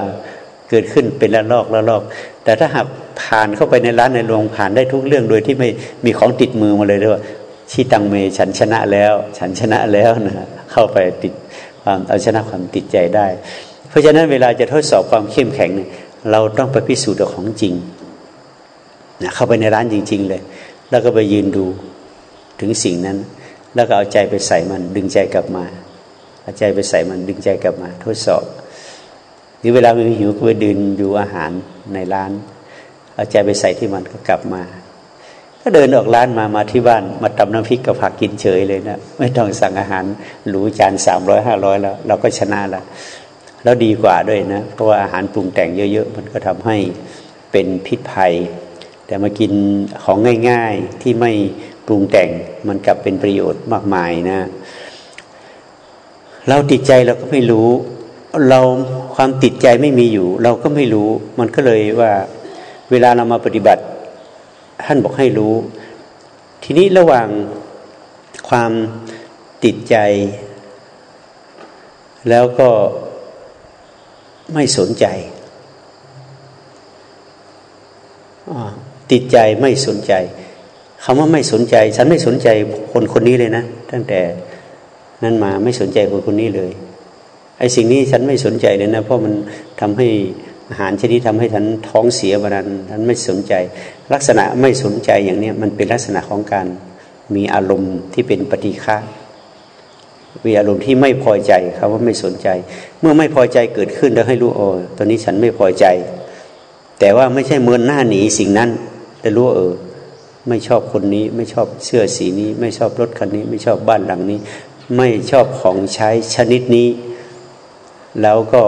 เกิดขึ้นเป็นละลอกละลอก แต่ถ้าหากผ่านเข้าไปในร้านในโรงผ่านได้ทุกเรื่องโดยที่ไม่มีของติดมือมาเลยด้วย ชีตังเมฉันชนะแล้ว ฉันชนะแล้วนะเข้าไปติดความเอาชนะความติดใจได้ เพราะฉะนั้นเวลาจะทดสอบความเข้มแข็งเนี่ยเราต้องไปพิสูจน์ของจริงนะเข้าไปในร้านจริง ๆ เลย แล้วก็ไปยืนดูถึงสิ่งนั้น แล้วก็เอาใจไปใส่มัน ดึงใจกลับมาเอาใจไปใส่มันดึงใจกลับมา ทดสอบหรือเวลามันหิวก็ไปดินดูอาหารในร้าน เอาใจไปใส่ที่มันก็กลับมา ก็เดินออกร้านมามาที่บ้าน มาตำน้ำพริกกับผักกินเฉยเลยนะไม่ต้องสั่งอาหารหรูจานสามร้อยห้าร้อยแล้ว เราก็ชนะล้วแล้วดีกว่าด้วยนะ เพราะว่าอาหารปรุงแต่งเยอะๆ มันก็ทำให้เป็นพิษภัย แต่มากินของง่าย ๆที่ไม่ปรุงแต่งมันกลับเป็นประโยชน์มากมายนะ เราติดใจเราก็ไม่รู้ เราความติดใจไม่มีอยู่ เราก็ไม่รู้ มันก็เลยว่าเวลาเรามาปฏิบัติ ท่านบอกให้รู้ ทีนี้ระหว่างความติดใจ แล้วก็ไม่สนใจ ติดใจไม่สนใจคำว่าไม่สนใจ ฉันไม่สนใจคนคนนี้เลยนะ ตั้งแต่นั้นมาไม่สนใจคนคนนี้เลยไอ้สิ่งนี้ฉันไม่สนใจเลยนะ เพราะมันทำให้ อาหารชนิดทำให้ฉันท้องเสียวันนั้นฉันไม่สนใจ ลักษณะไม่สนใจอย่างนี้มันเป็นลักษณะของการมีอารมณ์ที่เป็นปฏิฆามีอารมณ์ที่ไม่พอใจคำว่าไม่สนใจ เมื่อไม่พอใจเกิดขึ้นแล้วให้รู้โอ้ตอนนี้ฉันไม่พอใจ แต่ว่าไม่ใช่เมินหน้าหนีสิ่งนั้น แต่รู้เออ ไม่ชอบคนนี้ ไม่ชอบเสื้อสีนี้ ไม่ชอบรถคันนี้ ไม่ชอบบ้านหลังนี้ ไม่ชอบของใช้ชนิดนี้ แล้วก็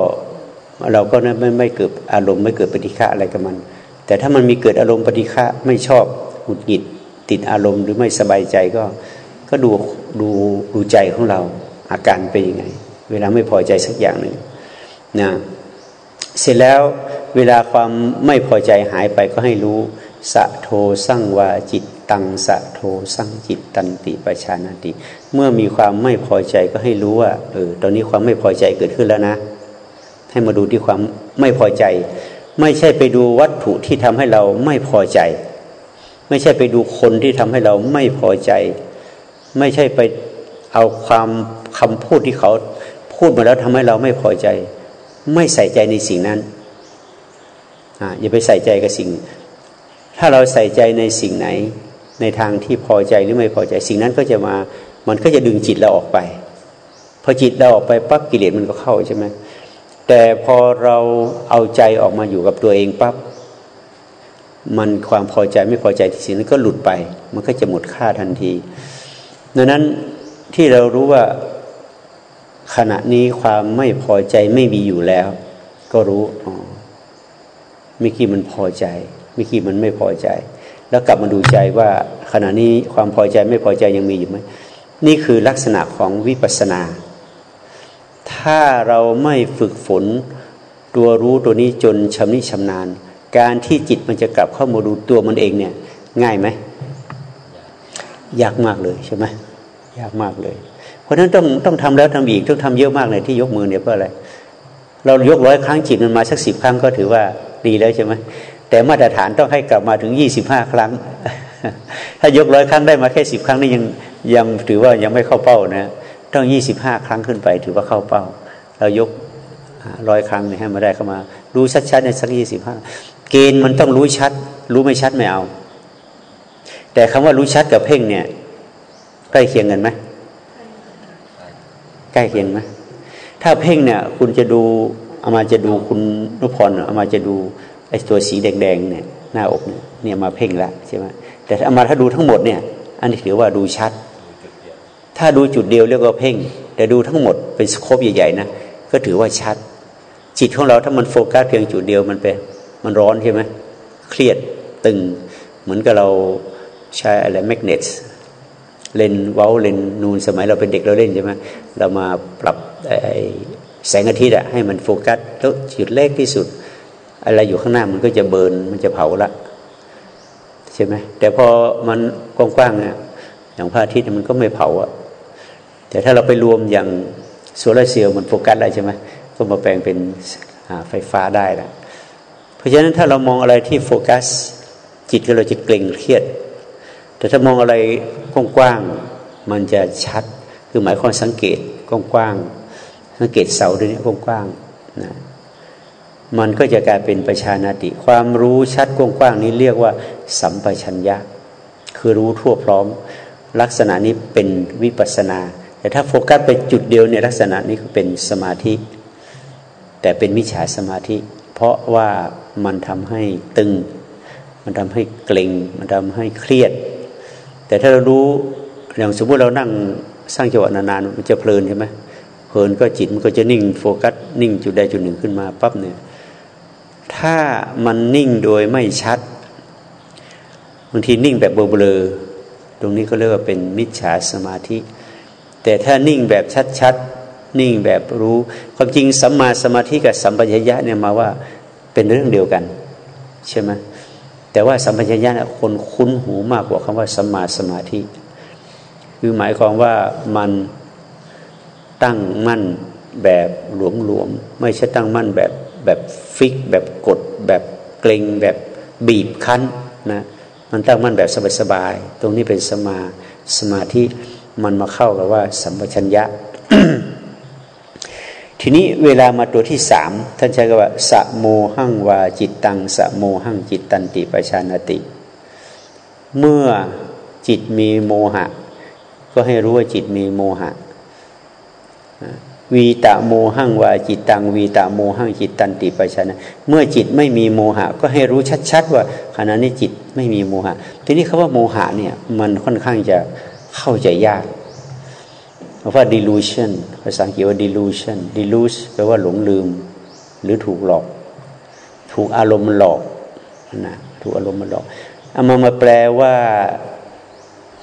เราก็ไม่ไม่เกิดอารมณ์ไม่เกิดปฏิฆะอะไรกับมัน แต่ถ้ามันมีเกิดอารมณ์ปฏิฆะไม่ชอบหงุดหงิดติดอารมณ์หรือไม่สบายใจก็ ก็ดูดูดูใจของเรา อาการเป็นยังไง เวลาไม่พอใจสักอย่างหนึ่งนะเสร็จแล้วเวลาความไม่พอใจหายไปก็ให้รู้สะโทสั่งวาจิตตังสะโทสั่งจิตตันติประชานาติ เมื่อมีความไม่พอใจก็ให้รู้ว่าเออตอนนี้ความไม่พอใจเกิดขึ้นแล้วนะ ให้มาดูที่ความไม่พอใจ ไม่ใช่ไปดูวัตถุที่ทำให้เราไม่พอใจ ไม่ใช่ไปดูคนที่ทำให้เราไม่พอใจ ไม่ใช่ไปเอาความคำพูดที่เขาพูดมาแล้วทำให้เราไม่พอใจ ไม่ใส่ใจในสิ่งนั้นอ่าอย่าไปใส่ใจกับสิ่ง ถ้าเราใส่ใจในสิ่งไหน ในทางที่พอใจหรือไม่พอใจ สิ่งนั้นก็จะมา มันก็จะดึงจิตเราออกไป พอจิตเราออกไปปั๊บกิเลสมันก็เข้าใช่ไหม แต่พอเราเอาใจออกมาอยู่กับตัวเองปั๊บมันความพอใจไม่พอใจที่สิ่งนั้นก็หลุดไป มันก็จะหมดค่าทันทีดังนั้นที่เรารู้ว่าขณะนี้ความไม่พอใจไม่มีอยู่แล้ว ก็รู้อ๋อมิกี้มันพอใจมิกี้มันไม่พอใจ แล้วกลับมาดูใจว่าขณะนี้ความพอใจไม่พอใจยังมีอยู่ไหมนี่คือลักษณะของวิปัสสนา ถ้าเราไม่ฝึกฝน ตัวรู้ตัวนี้จนชำนิชำนาญ การที่จิตมันจะกลับเข้ามาดูตัวมันเองเนี่ย ง่ายไหมยากมากเลยใช่ไหมยากมากเลย เพราะฉะนั้นต้องต้องทำแล้วทำอีกต้องทำเยอะมากเลยที่ยกมือเนี่ยเพราะอะไรเรายกร้อยครั้งจิตมันมาสักสิบครั้งก็ถือว่าดีแล้วใช่ไหมแต่มาตรฐานต้องให้กลับมาถึงยี่สิบห้าครั้ง ถ้ายกร้อยครั้งได้มาแค่สิบครั้งนี่ยังยังถือว่ายังไม่เข้าเป้านะ ต้องยี่สิบห้าครั้งขึ้นไป ถือว่าเข้าเป้า เรายกร้อยครั้งเนี่ยให้มาได้เข้ามา รู้ชัดๆในสักยี่สิบห้าเกณฑ์มันต้องรู้ชัด รู้ไม่ชัดไม่เอา แต่คำว่ารู้ชัดกับเพ่งเนี่ยใกล้เคียงกันไหมใกล้เคียงไหมถ้าเพ่งเนี่ย คุณจะดูเอามาจะดูคุณนุพรเอามาจะดูไอ้ตัวสีแดงๆเนี่ยหน้าอกเนี่ยเนี่ยมาเพ่งละใช่ไหมแต่เอามาถ้าดูทั้งหมดเนี่ย อันนี้ถือว่าดูชัด ถ้าดูจุดเดียวเรียกว่าเพ่ง แต่ดูทั้งหมดเป็น scope ใหญ่ๆนะก็ถือว่าชัด จิตของเราถ้ามันโฟกัสเพียงจุดเดียวมันเป็นมันร้อนใช่ไหมเครียดตึง เหมือนกับเราใช้อะไร magnet เลนส์เว้าเลนส์นูนสมัยเราเป็นเด็กเราเล่นใช่ไหมเรามาปรับแสงอาทิตย์อะให้มันโฟกัสแล้วจุดเล็กที่สุด อะไรอยู่ข้างหน้ามันก็จะ burn มันจะเผาละใช่ไหมแต่พอมันกว้างๆเนี่ยอย่างพระอาทิตย์มันก็ไม่เผาอะ แต่ถ้าเราไปรวมอย่างโซลาร์เซลล์มันโฟกัสได้ใช่ไหมก็มาแปลงเป็นไฟฟ้าได้ละเพราะฉะนั้นถ้าเรามองอะไรที่โฟกัส จิตเราจะเกร็งเครียด แต่ถ้ามองอะไรกว้างๆมันจะชัด คือหมายความสังเกตกว้างๆสังเกตเสาด้วยนี้กว้างๆนะมันก็จะกลายเป็นประชานาติ ความรู้ชัดกว้างๆนี้เรียกว่า สัมปชัญญะ คือรู้ทั่วพร้อม ลักษณะนี้เป็นวิปัสนา แต่ถ้าโฟกัสไปจุดเดียวในลักษณะนี้ก็เป็นสมาธิ แต่เป็นมิจฉาสมาธิ เพราะว่ามันทำให้ตึง มันทำให้เกร็งมันทำให้เครียด แต่ถ้าเรารู้อย่างสมมติเรานั่งสร้างจังหวะนานๆมันจะเพลินใช่ไหมเพลินก็จิตมันก็จะนิ่งโฟกัสนิ่งจุดใดจุดหนึ่งขึ้นมาปั๊บเนี่ยถ้ามันนิ่งโดยไม่ชัดบางทีนิ่งแบบเบลอๆตรงนี้ก็เรียกว่าเป็นมิจฉาสมาธิ แต่ถ้านิ่งแบบชัดๆ นิ่งแบบรู้ ความจริงสัมมาสมาธิกับสัมปชัญญะเนี่ยมาว่าเป็นเรื่องเดียวกัน ใช่ไหมแต่ว่าสัมปชัญญะคนคุ้นหูมากกว่าคำว่าสัมมาสมาธิ คือหมายความว่ามันตั้งมั่นแบบหลวมๆ ไม่ใช่ตั้งมั่นแบบแบบฟิก แบบกด แบบเกรงแบบบีบคั้นนะมันตั้งมั่นแบบสบายๆ ตรงนี้เป็นสมาสมาธิ มันมาเข้ากับว่า สัมปชัญญะ ทีนี้เวลามาตัวที่สามท่านใช้คำว่าสะโมหังวาจิตตังสะโมหังจิตตันติปชานติ เมื่อจิตมีโมหะ ก็ให้รู้ว่าจิตมีโมหะวีตะโมหังวาจิตตังวีตะโมหังจิตตันติปัชนะ เมื่อจิตไม่มีโมหะ ก็ให้รู้ชัดๆว่าขณะนี้จิตไม่มีโมหะ ทีนี้คาว่าโมหะเนี่ยมันค่อนข้างจะ เข้าใจยากเพราะว่า delusion ภาษาอังกฤษว่า delusion delude แปลว่าหลงลืม หรือถูกหลอก ถูกอารมณ์หลอกนะถูกอารมณ์มันหลอกเอามามาแปลว่า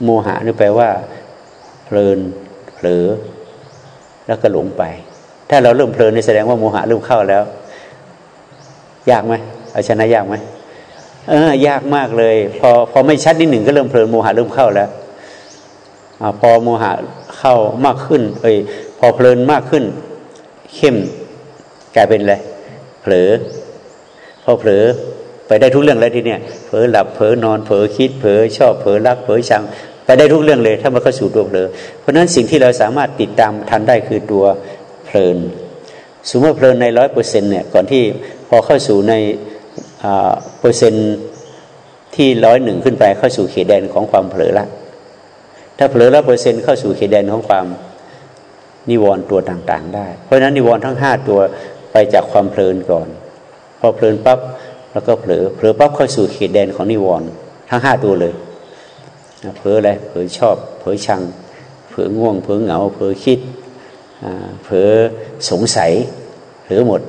โมหะนี่แปลว่าเพลินเผลอแล้วก็หลงไป ถ้าเราเริ่มเพลินนี่แสดงว่าโมหะเริ่มเข้าแล้ว ยากไหมเอาชนะยากไหมเออยากมากเลย พอพอไม่ชัดนิดหนึ่งก็เริ่มเพลินโมหะเริ่มเข้าแล้ว พอโมหะเข้ามากขึ้น เอ้ยพอเพลินมากขึ้น เข้มกลายเป็นอะไรเผลอ พอเผลอไปได้ทุกเรื่องแล้วทีเนี้ยเผลอหลับเผลอนอนเผลอคิดเผลอชอบเผลอรักเผลอชังไปได้ทุกเรื่องเลย ถ้ามันเข้าสู่ตัวเผลอ เพราะฉะนั้นสิ่งที่เราสามารถติดตามทันได้คือตัวเพลินสมมติเพลินในร้อยเปอร์เซ็นเนี่ยก่อนที่พอเข้าสู่ในเปอร์เซ็นต์ที่ร้อยหนึ่งขึ้นไปเข้าสู่เขตแดนของความเผลอละ ถ้าเผลอร้อเปอร์เซ็นเข้าสู่เขตแดนของความนิวรณ์ตัวต่างๆ ได้ เพราะฉะนั้นนิวรณ์ทั้งห้าตัวไปจากความเพลินก่อน พอเพลินปั๊บแล้วก็เผลอเผลอปั๊บเข้าสู่เขตแดนของนิวรณ์ทั้งห้าตัวเลยเผลออะไรเผลอชอบ เผลอชัง เผลอง่วง เผลอเหงา เผลอคิดเผลอสงสัยเผลอหมด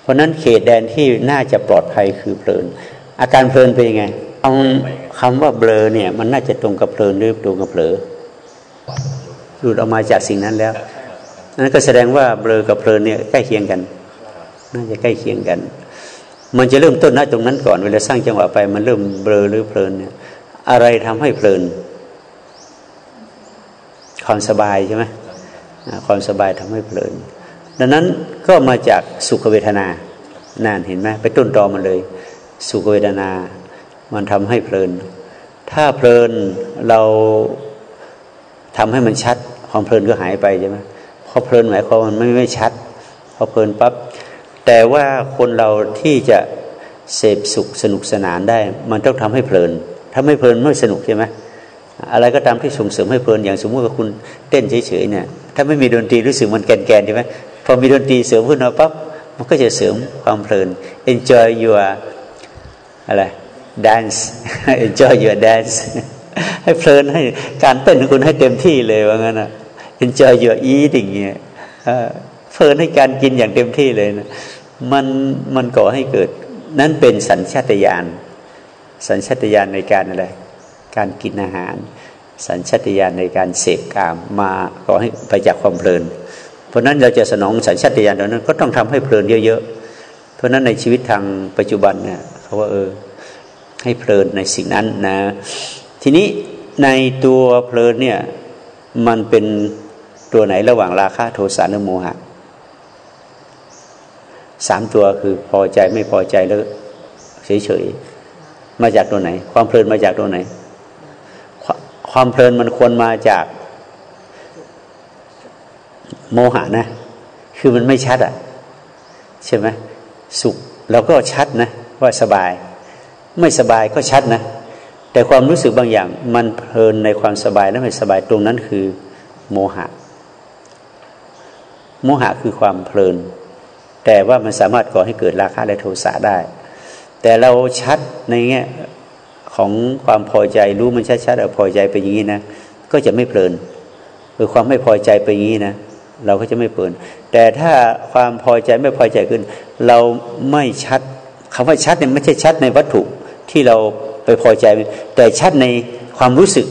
เพราะนั้นเขตแดนที่น่าจะปลอดภัยคือเพลิน อาการเพลินเป็นยังไงเอา คำว่าเบลอเนี่ย มันน่าจะตรงกับเพลินหรือตรงกับเผลอหลุดออกมาจากสิ่งนั้นแล้วนั่นก็แสดงว่าเบลอกับเพลินเนี่ยใกล้เคียงกัน น่าจะใกล้เคียงกัน มันจะเริ่มต้นณตรงนั้นก่อนเวลาสร้างจังหวะไป มันเริ่มเบลอหรือเพลินเนี่ย อะไรทำให้เพลิน ความสบายใช่ไหมความสบายทำให้เพลิน ดังนั้นก็มาจากสุขเวทนา นานเห็นไหมไปต้นตอมันเลย สุขเวทนา มันทำให้เพลิน ถ้าเพลินเราทำให้มันชัด ความเพลินก็หายไปใช่ไหมพอเพลินหมายความมันไม่ไม่ชัดพอเพลินปับ๊บแต่ว่าคนเราที่จะเสพสุขสนุกสนานได้ มันต้องทำให้เพลิน ถ้าไม่เพลินไม่สนุกใช่ไหมอะไรก็ตามที่ส่งเสริมให้เพลินอย่างสมมติว่าคุณเต้นเฉยๆเนี่ยถ้าไม่มีดนตรีรู้สึกมันแกนๆใช่ไหมพอมีดนตรีเสริมขึ้นมาปั๊บมันก็จะเสริมความเพลิน enjoy your อะไร dance enjoy your dance ให้เพลินให้การเต้นของคุณให้เต็มที่เลยว่างั้นอะ enjoy your eating เนี่ยเพลินให้การกินอย่างเต็มที่เลยนะมันมันก่อให้เกิด นั่นเป็นสัญชาตญาณสัญชาตญาณในการอะไรการกินอาหาร สัญชาตญาณในการเสพกามมาขอให้ไปจากความเพลิน เพราะนั้นเราจะสนองสัญชาตญาณตรงนั้นก็ต้องทำให้เพลินเยอะๆเพราะนั้นในชีวิตทางปัจจุบันเนี่ยเขาว่าเออ ให้เพลินในสิ่งนั้นนะ ทีนี้ในตัวเพลินเนี่ยมันเป็นตัวไหนระหว่างราคะโทสะและโมหะสามตัวคือพอใจไม่พอใจแล้วเฉยๆมาจากตัวไหน ความเพลินมาจากตัวไหน ความเพลินมันควรมาจากโมหะนะ คือมันไม่ชัดอะ ใช่ไหมสุขเราก็ชัดนะ ว่าสบาย ไม่สบายก็ชัดนะ แต่ความรู้สึกบางอย่าง มันเพลินในความสบายและไม่สบายตรงนั้นคือ โมหะ โมหะคือความเพลิน แต่ว่ามันสามารถก่อให้เกิดราคะและโทสะได้ แต่เราชัดในแง่ของความพอใจรู้มันชัดๆเราพอใจไปอย่างนี้นะก็จะไม่เพลินหรือความไม่พอใจไปอย่างนี้นะเราก็จะไม่เพลิน แต่ถ้าความพอใจไม่พอใจขึ้น เราไม่ชัดคำว่าชัดเนี่ยไม่ใช่ชัดในวัตถุ ที่เราไปพอใจ แต่ชัดในความรู้สึก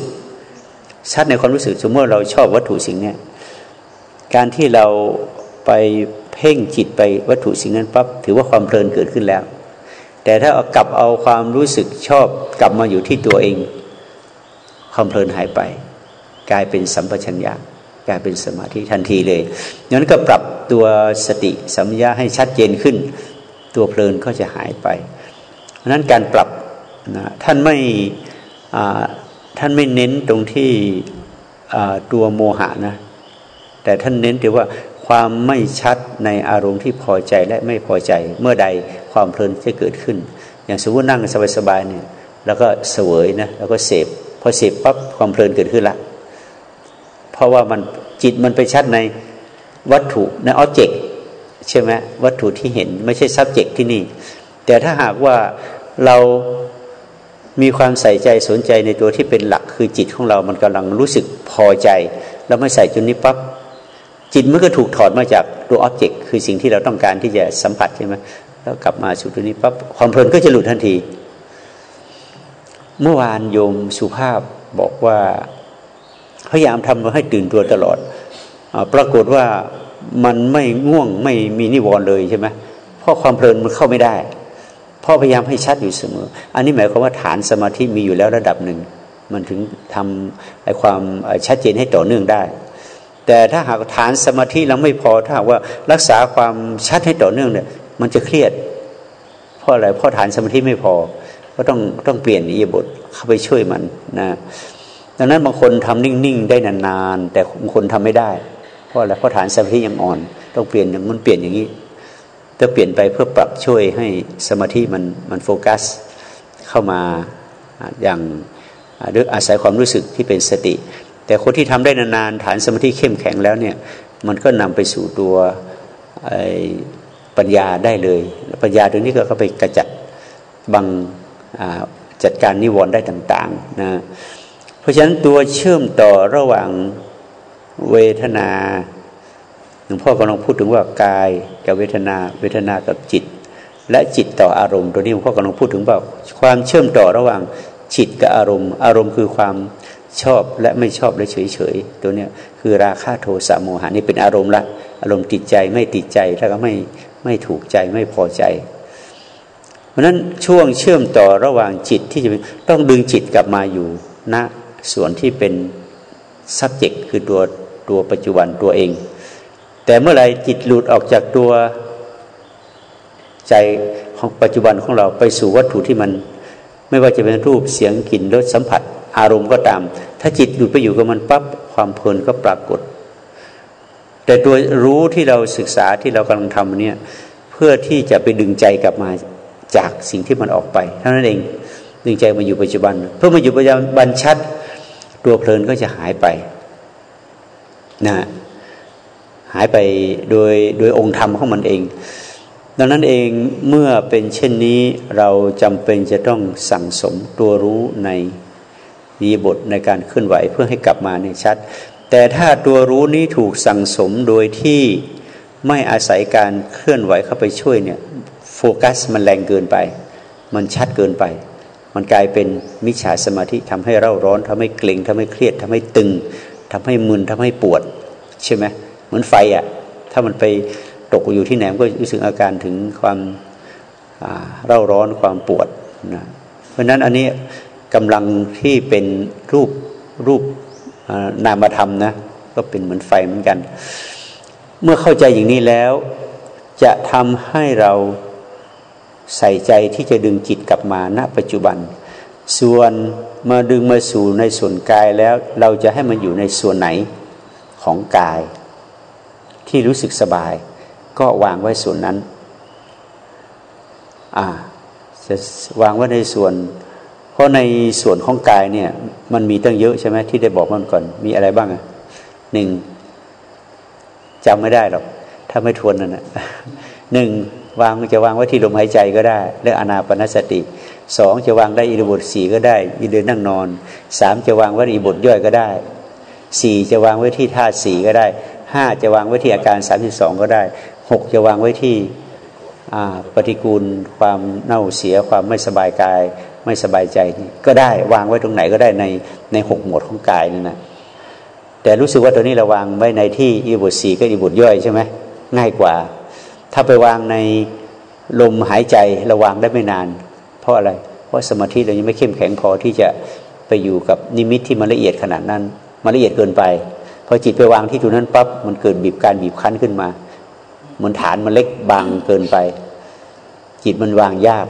ชัดในความรู้สึก สมมติเราชอบวัตถุสิ่งนี้การที่เราไปเพ่งจิตไปวัตถุสิ่งนั้นปั๊บถือว่าความเพลินเกิดขึ้นแล้ว แต่ถ้าเอากลับเอาความรู้สึกชอบกลับมาอยู่ที่ตัวเอง ความเพลินหายไป กลายเป็นสัมปชัญญะกลายเป็นสมาธิทันทีเลยนั้นก็ปรับตัวสติสัมยาให้ชัดเจนขึ้น ตัวเพลินก็จะหายไปเพราะนั้นการปรับ นะท่านไม่ท่านไม่เน้นตรงที่ตัวโมหะนะ แต่ท่านเน้นแต่ว่าความไม่ชัดในอารมณ์ที่พอใจและไม่พอใจเมื่อใดความเพลินจะเกิดขึ้น อย่างสมมตินั่งสบายๆเนี่ยแล้วก็เสวยนะแล้วก็เสพพอเสพปั๊บความเพลินเกิดขึ้นละเพราะว่ามันจิตมันไปชัดในวัตถุในออบเจกต์ใช่ไหมวัตถุที่เห็นไม่ใช่ subject ที่นี่ แต่ถ้าหากว่าเรา มีความใส่ใจสนใจในตัวที่เป็นหลักคือจิตของเรา มันกำลังรู้สึกพอใจ แล้วไม่ใส่จุดนี้ปั๊บจิตมันก็ถูกถอดมาจากตัวอ็อบเจกต์คือสิ่งที่เราต้องการที่จะสัมผัสใช่ไหมแล้วกลับมาสู่ตัวนี้ปั๊บความเพลินก็จะหลุดทันที เมื่อวานโยมสุภาพบอกว่าพยายามทำมาให้ตื่นตัวตลอดอปรากฏว่ามันไม่ง่วงไม่มีนิวรณ์เลยใช่ไหมเพราะความเพลินมันเข้าไม่ได้ พ่อพยายามให้ชัดอยู่เสมอ อันนี้หมายความว่าฐานสมาธิมีอยู่แล้วระดับหนึ่ง มันถึงทำไอ้ความชัดเจนให้ต่อเนื่องได้ แต่ถ้าหากฐานสมาธิเราไม่พอถ้าว่ารักษาความชัดให้ต่อเนื่องเนี่ยมันจะเครียด เพราะอะไรเพราะฐานสมาธิไม่พอ ก็ต้องต้องเปลี่ยนอิบทเข้าไปช่วยมันนะดังนั้นบางคนทำนิ่งๆได้นานๆแต่บางคนทำไม่ได้ เพราะอะไรเพราะฐานสมาธิยังอ่อน ต้องเปลี่ยนอย่างมันเปลี่ยนอย่างนี้ ต้องเปลี่ยนไปเพื่อปรับช่วยให้สมาธิมันมันโฟกัส เข้ามาอย่างด้วยอาศัยความรู้สึกที่เป็นสติ แต่คนที่ทำได้นานๆฐานสมาธิเข้มแข็งแล้วเนี่ยมันก็นำไปสู่ตัวปัญญาได้เลย ปัญญาตรงนี้ก็เข้าไปกระจัดบังจัดการนิวรณ์ได้ต่างๆนะเพราะฉะนั้นตัวเชื่อมต่อระหว่างเวทนา หลวงพ่อกำลังพูดถึงว่ากายกับเวทนา เวทนากับจิต และจิตต่ออารมณ์ตัวนี้หลวงพ่อกำลังพูดถึงว่าความเชื่อมต่อระหว่างจิตกับอารมณ์ อารมณ์คือความชอบและไม่ชอบและเฉยเฉยตัวเนี้ยคือราคะโทสะโมหะนี่เป็นอารมณ์ละ อารมณ์ติดใจไม่ติดใจแล้วก็ไม่ไม่ถูกใจไม่พอใจ เพราะนั้นช่วงเชื่อมต่อระหว่างจิตที่จะต้องดึงจิตกลับมาอยู่ณส่วนที่เป็น subject คือตัวตัวปัจจุบันตัวเอง แต่เมื่อไรจิตหลุดออกจากตัวใจของปัจจุบันของเราไปสู่วัตถุที่มัน ไม่ว่าจะเป็นรูปเสียงกลิ่นรสสัมผัส อารมณ์ก็ตาม ถ้าจิตหลุดไปอยู่กับมันปั๊บความเพลินก็ปรากฏ แต่ตัวรู้ที่เราศึกษาที่เรากำลังทำเนี่ยเพื่อที่จะไปดึงใจกลับมาจากสิ่งที่มันออกไปเท่านั้นเองดึงใจมาอยู่ปัจจุบัน เพื่อมาอยู่ปัจจุบันชัด ตัวเพลินก็จะหายไปนะ หายไปโดยโดยองค์ธรรมของมันเอง ดังนั้นเองเมื่อเป็นเช่นนี้เราจำเป็นจะต้องสั่งสมตัวรู้ในมีบทในการเคลื่อนไหวเพื่อให้กลับมาในชัด แต่ถ้าตัวรู้นี้ถูกสั่งสมโดยที่ไม่อาศัยการเคลื่อนไหวเข้าไปช่วยเนี่ยโฟกัสมันแรงเกินไป มันชัดเกินไป มันกลายเป็นมิจฉาสมาธิทำให้เร่าร้อนทำให้เกร็งทำให้เครียดทำให้ตึงทำให้มึนทำให้ปวด ใช่ไหมเเหมือนไฟอะ่ะ ถ้ามันไปตกอยู่ที่ไหนก็รู้สึกอาการถึงความเร่าร้อนความปวดนะเพราะฉะนั้นอันนี้กำลังที่เป็นรูปรูปนามธรรมนะก็เป็นเหมือนไฟเหมือนกัน เมื่อเข้าใจอย่างนี้แล้ว จะทำให้เราใส่ใจที่จะดึงจิตกลับมาณปัจจุบัน ส่วนมาดึงมาสู่ในส่วนกายแล้ว เราจะให้มันอยู่ในส่วนไหนของกาย ที่รู้สึกสบาย ก็วางไว้ส่วนนั้นอ่าจะวางไว้ในส่วน เพราะในส่วนของกายเนี่ย มันมีตั้งเยอะใช่ไหมที่ได้บอกมันก่อน มีอะไรบ้างอะหนึ่งจำไม่ได้หรอก ถ้าไม่ทวนนั่นนะหนึ่งวางจะวางไว้ที่ลมหายใจก็ได้เรื่องอนาปนสติสองจะวางได้อิริบทสี่ก็ได้ยืนเดินนั่งนอนสามจะวางไว้อิริบทย่อยก็ได้สี่จะวางไว้ที่ธาสี่ก็ได้ ห้าจะวางไว้ที่อาการสามสิบสองก็ได้หกจะวางไว้ที่ปฏิกูลความเน่าเสียความไม่สบายกาย ไม่สบายใจก็ได้วางไว้ตรงไหนก็ได้ในในหกหมวดของกายนั่นนะแต่รู้สึกว่าตัวนี้เราวางไว้ในที่อิริบทสี่ก็อิริบทย่อยใช่ไหมง่ายกว่า ถ้าไปวางในลมหายใจระวางได้ไม่นาน เพราะอะไร เพราะสมาธิเรายังไม่เข้มแข็งพอที่จะไปอยู่กับนิมิตที่มันละเอียดขนาดนั้นมันละเอียดเกินไป พอจิตไปวางที่ตรงนั้นปั๊บมันเกิดบีบการบีบคั้นขึ้นมาเหมือนฐานมันเล็กบางเกินไป จิตมันวางยาก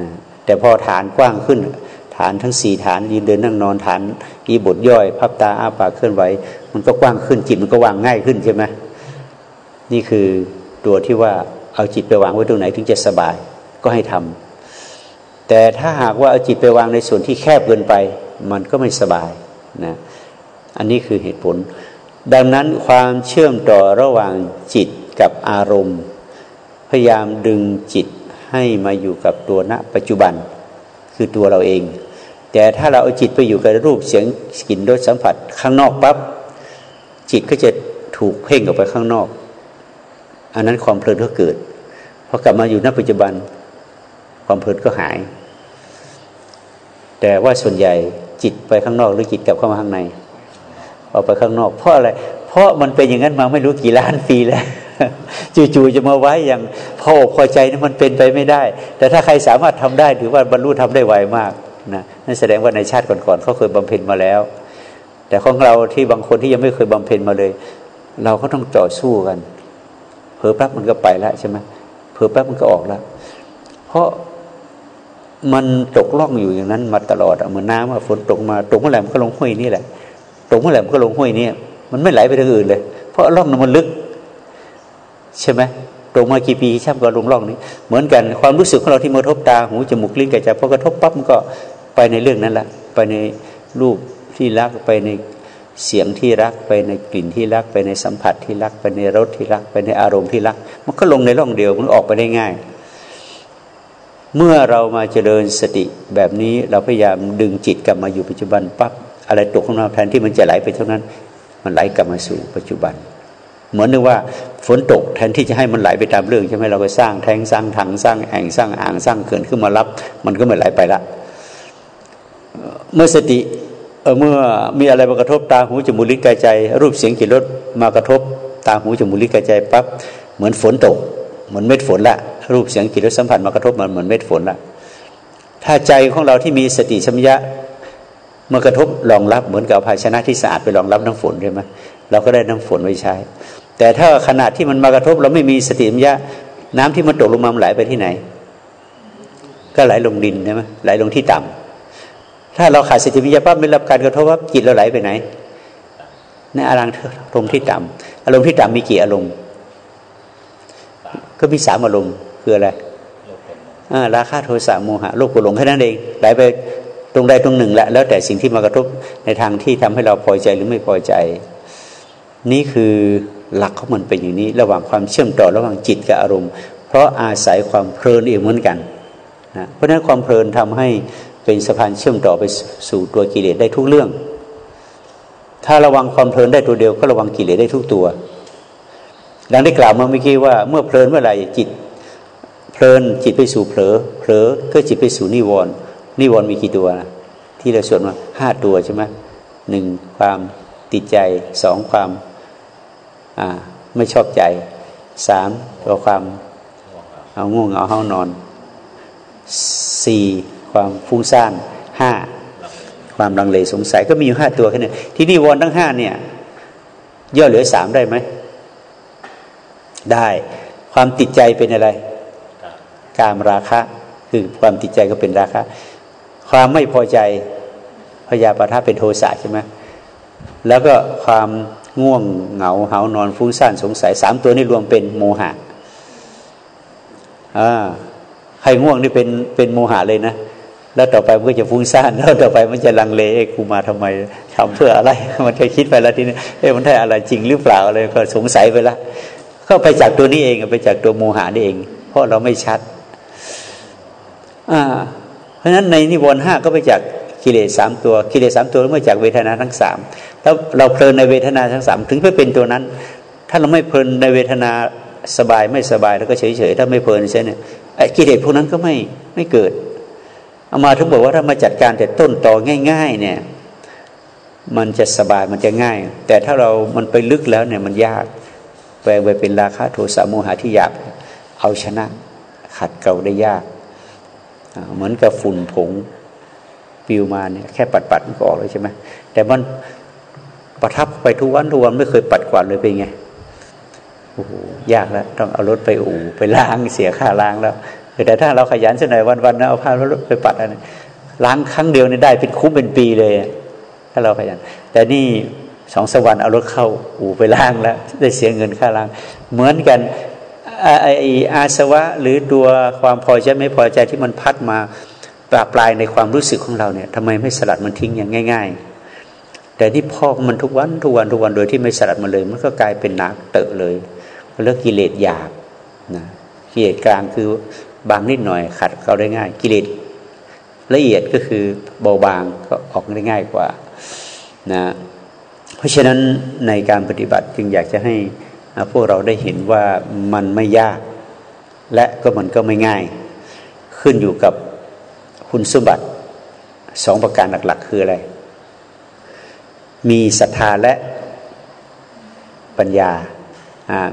นะแต่พอฐานกว้างขึ้น ฐานทั้งสี่ฐานยืนเดินนั่งนอนฐานอีบทย่อย พับตาอ้าปากเคลื่อนไหวมันก็กว้างขึ้นจิตมันก็วางง่ายขึ้นใช่ไหมนี่คือตัวที่ว่าเอาจิตไปวางไว้ตรงไหนถึงจะสบายก็ให้ทำแต่ถ้าหากว่าเอาจิตไปวางในส่วนที่แคบเกินไป มันก็ไม่สบายนะอันนี้คือเหตุผล ดังนั้นความเชื่อมต่อระหว่างจิตกับอารมณ์ พยายามดึงจิตให้มาอยู่กับตัวณปัจจุบัน คือตัวเราเอง แต่ถ้าเราเอาจิตไปอยู่กับรูปเสียงกลิ่นรสสัมผัสข้างนอกปับ๊บจิตก็จะถูกเพ่งออกไปข้างนอก อันนั้นความเพลินก็เกิดพอกลับมาอยู่ณปัจจุบัน ความเพลินก็หาย แต่ว่าส่วนใหญ่จิตไปข้างนอกหรือจิตกลับเข้ามาข้างใน ออกไปข้างนอก เพราะอะไร เพราะมันเป็นอย่างนั้นมาไม่รู้กี่ล้านปีแล้วจู่ๆจะมาไว้อย่างพอพอใจนี่มันเป็นไปไม่ได้ แต่ถ้าใครสามารถทำได้ถือว่าบรรลุทำได้ไวมากนะนั่นแสดงว่าในชาติก่อนๆเขาเคยบำเพ็ญมาแล้ว แต่ของเราที่บางคนที่ยังไม่เคยบำเพ็ญมาเลย เราก็ต้องต่อสู้กันเผลอแป๊บมันก็ไปแล้วใช่ไหมเผลอแป๊บมันก็ออกแล้ว เพราะมันตกล่องอยู่อย่างนั้นมาตลอดเหมือนน้ำฝนตกมาตกเมื่อไหร่มันก็ลงห้วยนี่แหละ ตกเมื่อไหร่มันก็ลงห้วยนี่มันไม่ไหลไปทางอื่นเลย เพราะร่องมันลึก ใช่ไหมตกมากี่ปีช่างก็ลงร่องนี้ เหมือนกันความรู้สึกของเราที่มากระทบตาหูจมูกลิ้นกายใจพอกระทบปั๊บมันก็ไปในเรื่องนั้นละไปในรูปที่รักไปในเสียงที่รักไปในกลิ่นที่รัก ไปในสัมผัสที่รัก ไปในรสที่รัก ไปในอารมณ์ที่รัก มันก็ลงในร่องเดียวมันออกไปได้ง่าย เมื่อเรามาเจริญสติแบบนี้เราพยายามดึงจิตกลับมาอยู่ปัจจุบันปั๊บ อะไรตกข้างนอกแทนที่มันจะไหลไปเท่านั้น มันไหลกลับมาสู่ปัจจุบัน เหมือนนึกว่าฝนตกแทนที่จะให้มันไหลไปตามเรื่องใช่ไหมเราก็สร้างแทงสร้างถังสร้างแอ่งสร้างอ่างสร้างเขื่อนขึ้นมารับ มันก็ไม่ไหลไปละเมื่อสติเมื่อมีอะไรมากระทบตาหูจมูกลิ้นกายใจ รูปเสียงกลิ่นรสมากระทบตาหูจมูกลิ้นกายใจปั๊บเหมือนฝนตก เหมือนเม็ดฝนละรูปเสียงกลิ่นรสสัมผัสมากระทบมันเหมือนเม็ดฝนละถ้าใจของเราที่มีสติชัมยะ มื่อกระทบรองรับเหมือนกับภาชนะที่สะอาดไปรองรับน้ำฝนใช่ไหมเราก็ได้น้ำฝนไว้ใช้ แต่ถ้าขนาดที่มันมากระทบเราไม่มีสติชัมยะน้ำที่มันตกลงมาไหลไปที่ไหน ก็ไหลลงดินใช่ไหมไหลลงที่ต่ำถ้าเราขาดสติปัญญาปั๊บไม่รับการกระทบว่าจิตเราไหลไปไหนในอารมณ์อารมณ์ที่ต่ำอารมณ์ที่ต่ำมีกี่อารมณ์ ก็มีสามอารมณ์คืออะไรราคะโทสะโมหะโลภโกรธหลงแค่นั้นเองไหลไป ตรงใดตรงหนึ่งแหละแล้วแต่สิ่งที่มากระทบในทางที่ทำให้เราพอใจหรือไม่พอใจ นี่คือหลักของมันเป็นอย่างนี้ ระหว่างความเชื่อมต่อระหว่างจิตกับอารมณ์ เพราะอาศัยความเพลินเองเหมือนกันนะเพราะฉะนั้นความเพลินทำให้เป็นสะพานเชื่อมต่อไปสู่ตัวกิเลสได้ทุกเรื่อง ถ้าระวังความเพลินได้ตัวเดียวก็ระวังกิเลสได้ทุกตัว ดังได้กล่าวมาเมื่อกี้ว่าเมื่อเพลินเมื่อไหร่จิตเพลินจิตไปสู่เผลอเผลอก็จิตไปสู่นิวรณ์ นิวรณ์มีกี่ตัวนะที่เราสวดมาห้าตัวใช่ไหมหนึ่งความติดใจสองความไม่ชอบใจสามตัวความเอาง่วงเอาเฮานอนสี่ความฟุ้งซ่านห้าความลังเลสงสัยก็มีอยู่ห้าตัวแค่นี้ที่นี่วรทั้งห้าเนี่ยย่อเหลือสามได้ไหม ได้ความติดใจเป็นอะไร การราคะ คือความติดใจก็เป็นราคะ ความไม่พอใจพยาปะทะเป็นโทสะใช่ไหมแล้วก็ความง่วงเหงาเหานอนฟุ้งซ่านสงสัยสามตัวนี้รวมเป็นโมหะอ่าใครง่วงนี่เป็นเป็นโมหะเลยนะแล้วต่อไปมันก็จะฟุ้งซ่านแล้วต่อไปมันจะลังเลเอ้กูมาทำไมทำเพื่ออะไร มันเคยคิดไปแล้วทีนี้เอ้มันได้อะไรจริงหรือเปล่าอะไรก็สงสัยไปละก็ไปจากตัวนี้เองไปจากตัวโมหะนี่เอง เพราะเราไม่ชัด อ่า ราะฉะนั้นในนิวรณ์ห้าก็ไปจากกิเลสสามตัวกิเลสสามตัวมาจากเวทนาทั้งสามแล้วเราเพลินในเวทนาทั้งสามถึงไปเป็นตัวนั้น ถ้าเราไม่เพลินในเวทนาสบายไม่สบายแล้วก็เฉยๆถ้าไม่เพลินใช่เนี่ยไอ้กิเลสพวกนั้นก็ไม่ไม่เกิดเอามาถึงบอกว่าถ้ามาจัดการแต่ต้นต่อง่าย ๆ เนี่ย มันจะสบายมันจะง่าย แต่ถ้าเรามันไปลึกแล้วเนี่ยมันยากแปลไปเป็นราคะโทสะโมหะที่หยาบเอาชนะขัดเกลาได้ยาก เหมือนกับฝุ่นผงปิวมาเนี่ยแค่ปัดปัดมันก็ออกเลยใช่ไหมแต่มันประทับไปทุกวันทุกวันไม่เคยปัดกวาดเลยเป็นไงโอ้โหยากแล้วต้องเอารถไปอู่ไปล้างเสียค่าล้างแล้วแต่ถ้าเราขยันสักหน่อยวันๆนะเอาผ้ารถไปปัดอะไรล้างครั้งเดียวนี่ได้เป็นคุ้มเป็นปีเลย ถ้าเราขยัน แต่นี่สองสวรรค์เอารถเข้าอู่ไปล้างแล้ว ได้เสียเงินค่าล้าง เหมือนกัน ไออาสวะหรือตัวความพอใจไม่พอใจที่มันพัดมาปราปลายในความรู้สึกของเราเนี่ยทำไมไม่สลัดมันทิ้งอย่างง่าย ๆ แต่ที่พอกมันทุกวันทุกวันทุกวันโดยที่ไม่สลัดมันเลย มันก็กลายเป็นหนักเตอะเลยเลิกกิเลสหยาบนะกิเลสกลางคือบางนิดหน่อยขัดเขาได้ง่าย กิเลสละเอียดก็คือเบาบางก็ออกได้ง่ายกว่านะเพราะฉะนั้นในการปฏิบัติจึงอยากจะให้ พวกเราได้เห็นว่ามันไม่ยาก และก็มันก็ไม่ง่าย ขึ้นอยู่กับคุณสมบัติสองประการหลักๆ คืออะไร มีศรัทธาและปัญญา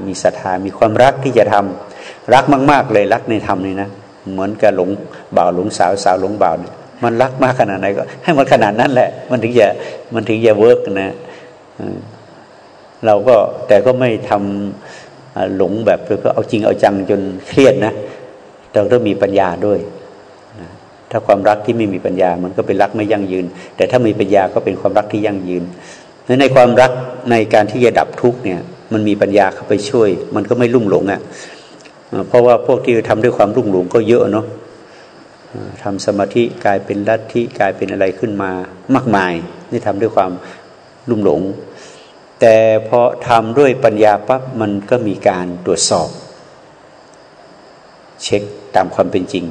มีศรัทธา มีความรักที่จะทำรักมาก ๆ เลยรักในธรรมนี่นะ เหมือนกับหลงบ่าวหลงสาวสาวหลงบ่าวเนี่ยมันรักมากขนาดไหนก็ให้มันขนาดนั้นแหละ มันถึงจะมันถึงจะเวิร์กนะ เราก็แต่ก็ไม่ทำหลงแบบเพื่อเอาจริงเอาจังจนเครียดนะเราต้องมีปัญญาด้วยถ้าความรักที่ไม่มีปัญญา มันก็เป็นรักไม่ยั่งยืน แต่ถ้ามีปัญญาก็เป็นความรักที่ยั่งยืนในความรักในการที่จะดับทุกเนี่ย มันมีปัญญาเข้าไปช่วย มันก็ไม่ลุ่มหลงอะ่ะเพราะว่าพวกที่ทำด้วยความรุ่งหลงก็เยอะเนาะทำสมาธิกลายเป็นลัทธิกลายเป็นอะไรขึ้นมามากมาย นี่ทำด้วยความรุ่มหลง แต่พอทำด้วยปัญญาปั๊บมันก็มีการตรวจสอบ เช็คตามความเป็นจริง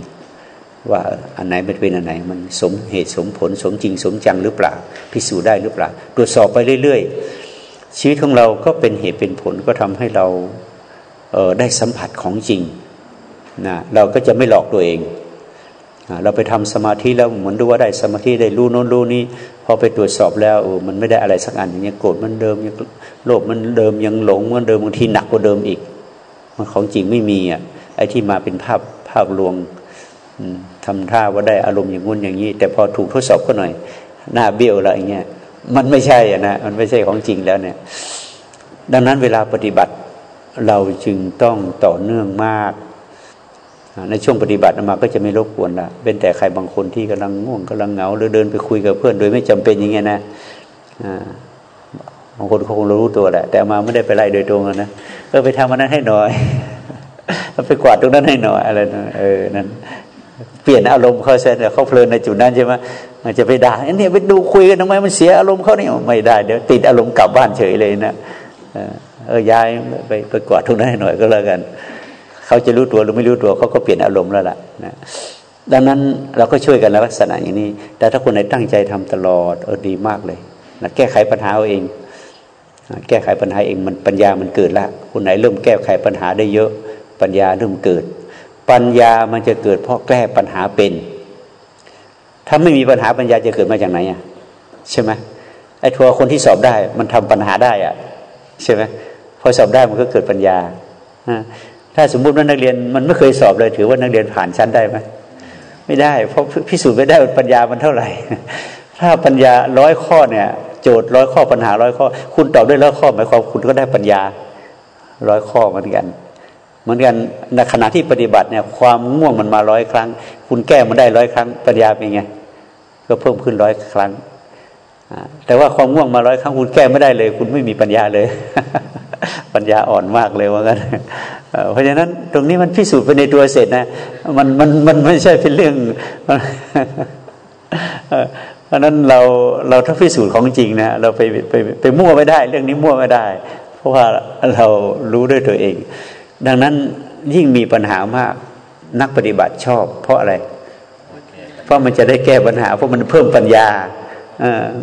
ว่าอันไหนมันเป็นอันไหน มันสมเหตุสมผลสมจริง สมจังหรือเปล่า พิสูจน์ได้หรือเปล่า ตรวจสอบไปเรื่อย ๆ ชีวิตของเราก็เป็นเหตุเป็นผลก็ทำให้เราเได้สัมผัสของจริงนะเราก็จะไม่หลอกตัวเอง เราไปทำสมาธิแล้วเหมือนดูว่าได้สมาธิได้รู้โน้นรู้นี้ พอไปตรวจสอบแล้วโอ้มันไม่ได้อะไรสักอันอย่างเงี้ยโกรธมันเดิมยังโลภมันเดิมยังหลงมันเดิมบางทีหนักกว่าเดิมอีก มันของจริงไม่มีอะไอ้ที่มาเป็นภาพภาพลวงทำท่าว่าได้อารมณ์อย่างงุ้นอย่างนี้ แต่พอถูกทดสอบก็หน่อย หน้าเบี้ยวอะไรเงี้ยมันไม่ใช่อะนะมันไม่ใช่ของจริงแล้วเนี่ย ดังนั้นเวลาปฏิบัติเราจึงต้องต่อเนื่องมาก ในช่วงปฏิบัติมาก็จะไม่รบกวนละเป็นแต่ใครบางคนที่กำลังง่วงกำลังเหงาหรือเดินไปคุยกับเพื่อน โดยไม่จำเป็นอย่างเงี้ยนะบางคนเขาคงรู้ตัวแหละ แต่มาไม่ได้ไปไล่โดยตรงนะเออไปทำมันนั้นให้หน่อยไปกวาดตรงนั้นให้หน่อยอะไรนะเออนั้นเปลี่ยนอารมณ์เขาเสร็จเขาเพลินในจุดนั้นใช่ไหมมันจะไปด่าเนี่ยไปดูคุยกันทำไมมันเสียอารมณ์เขาเนี่ยไม่ได้เดี๋ยวติดอารมณ์กลับบ้านเฉยเลยนะเออย้ายไปไปกวาดตรงนั้นให้หน่อยก็แล้วกัน เขาจะรู้ตัวหรือไม่รู้ตัวเขาก็เปลี่ยนอารมณ์แล้วล่ะนะดังนั้นเราก็ช่วยกันในลักษณะอย่างนี้ แต่ถ้าคนไหนตั้งใจทำตลอดเออดีมากเลยนะแก้ไขปัญหาเอาเอง แก้ไขปัญหาเองมันปัญญามันเกิดแล้วคนไหนเริ่มแก้ไขปัญหาได้เยอะ ปัญญาเริ่มเกิด ปัญญามันจะเกิดเพราะแก้ปัญหาเป็น ถ้าไม่มีปัญหาปัญญาจะเกิดมาจากไหนอะใช่ไหมไอ้ทัวคนที่สอบได้มันทำปัญหาได้อะใช่ไหมพอสอบได้มันก็เกิดปัญญา ถ้าสมมุติว่านักเรียนมันไม่เคยสอบเลย ถือว่านักเรียนผ่านชั้นได้ไหมไม่ได้ เพราะพิสูจน์ไม่ได้ปัญญามันเท่าไหร่ ถ้าปัญญาร้อยข้อเนี่ย โจทย์ร้อยข้อปัญหาร้อยข้อ คุณตอบได้ร้อยข้อหมายความคุณก็ได้ปัญญาร้อยข้อเหมือนกันเหมือนกันในขณะที่ปฏิบัติเนี่ยความง่วงมันมาร้อยครั้ง คุณแก้มันได้ร้อยครั้ง ปัญญาเป็นไงก็เพิ่มขึ้นร้อยครั้งแต่ว่าความง่วงมาร้อยครั้งคุณแก้ไม่ได้เลย คุณไม่มีปัญญาเลย ปัญญาอ่อนมากเลยว่างั้นเพราะฉะนั้นตรงนี้มันพิสูจน์ไปในตัวเสร็จนะมันมันมันไม่ใช่เป็นเรื่องเพราะนั้นเราเราถ้าพิสูจน์ของจริงนะเราไปไปไปมั่วไม่ได้ เรื่องนี้มั่วไม่ได้ เพราะว่าเรารู้ด้วยตัวเอง ดังนั้นยิ่งมีปัญหามากนักปฏิบัติชอบ เพราะอะไร เพราะมันจะได้แก้ปัญหา เพราะมันเพิ่มปัญญา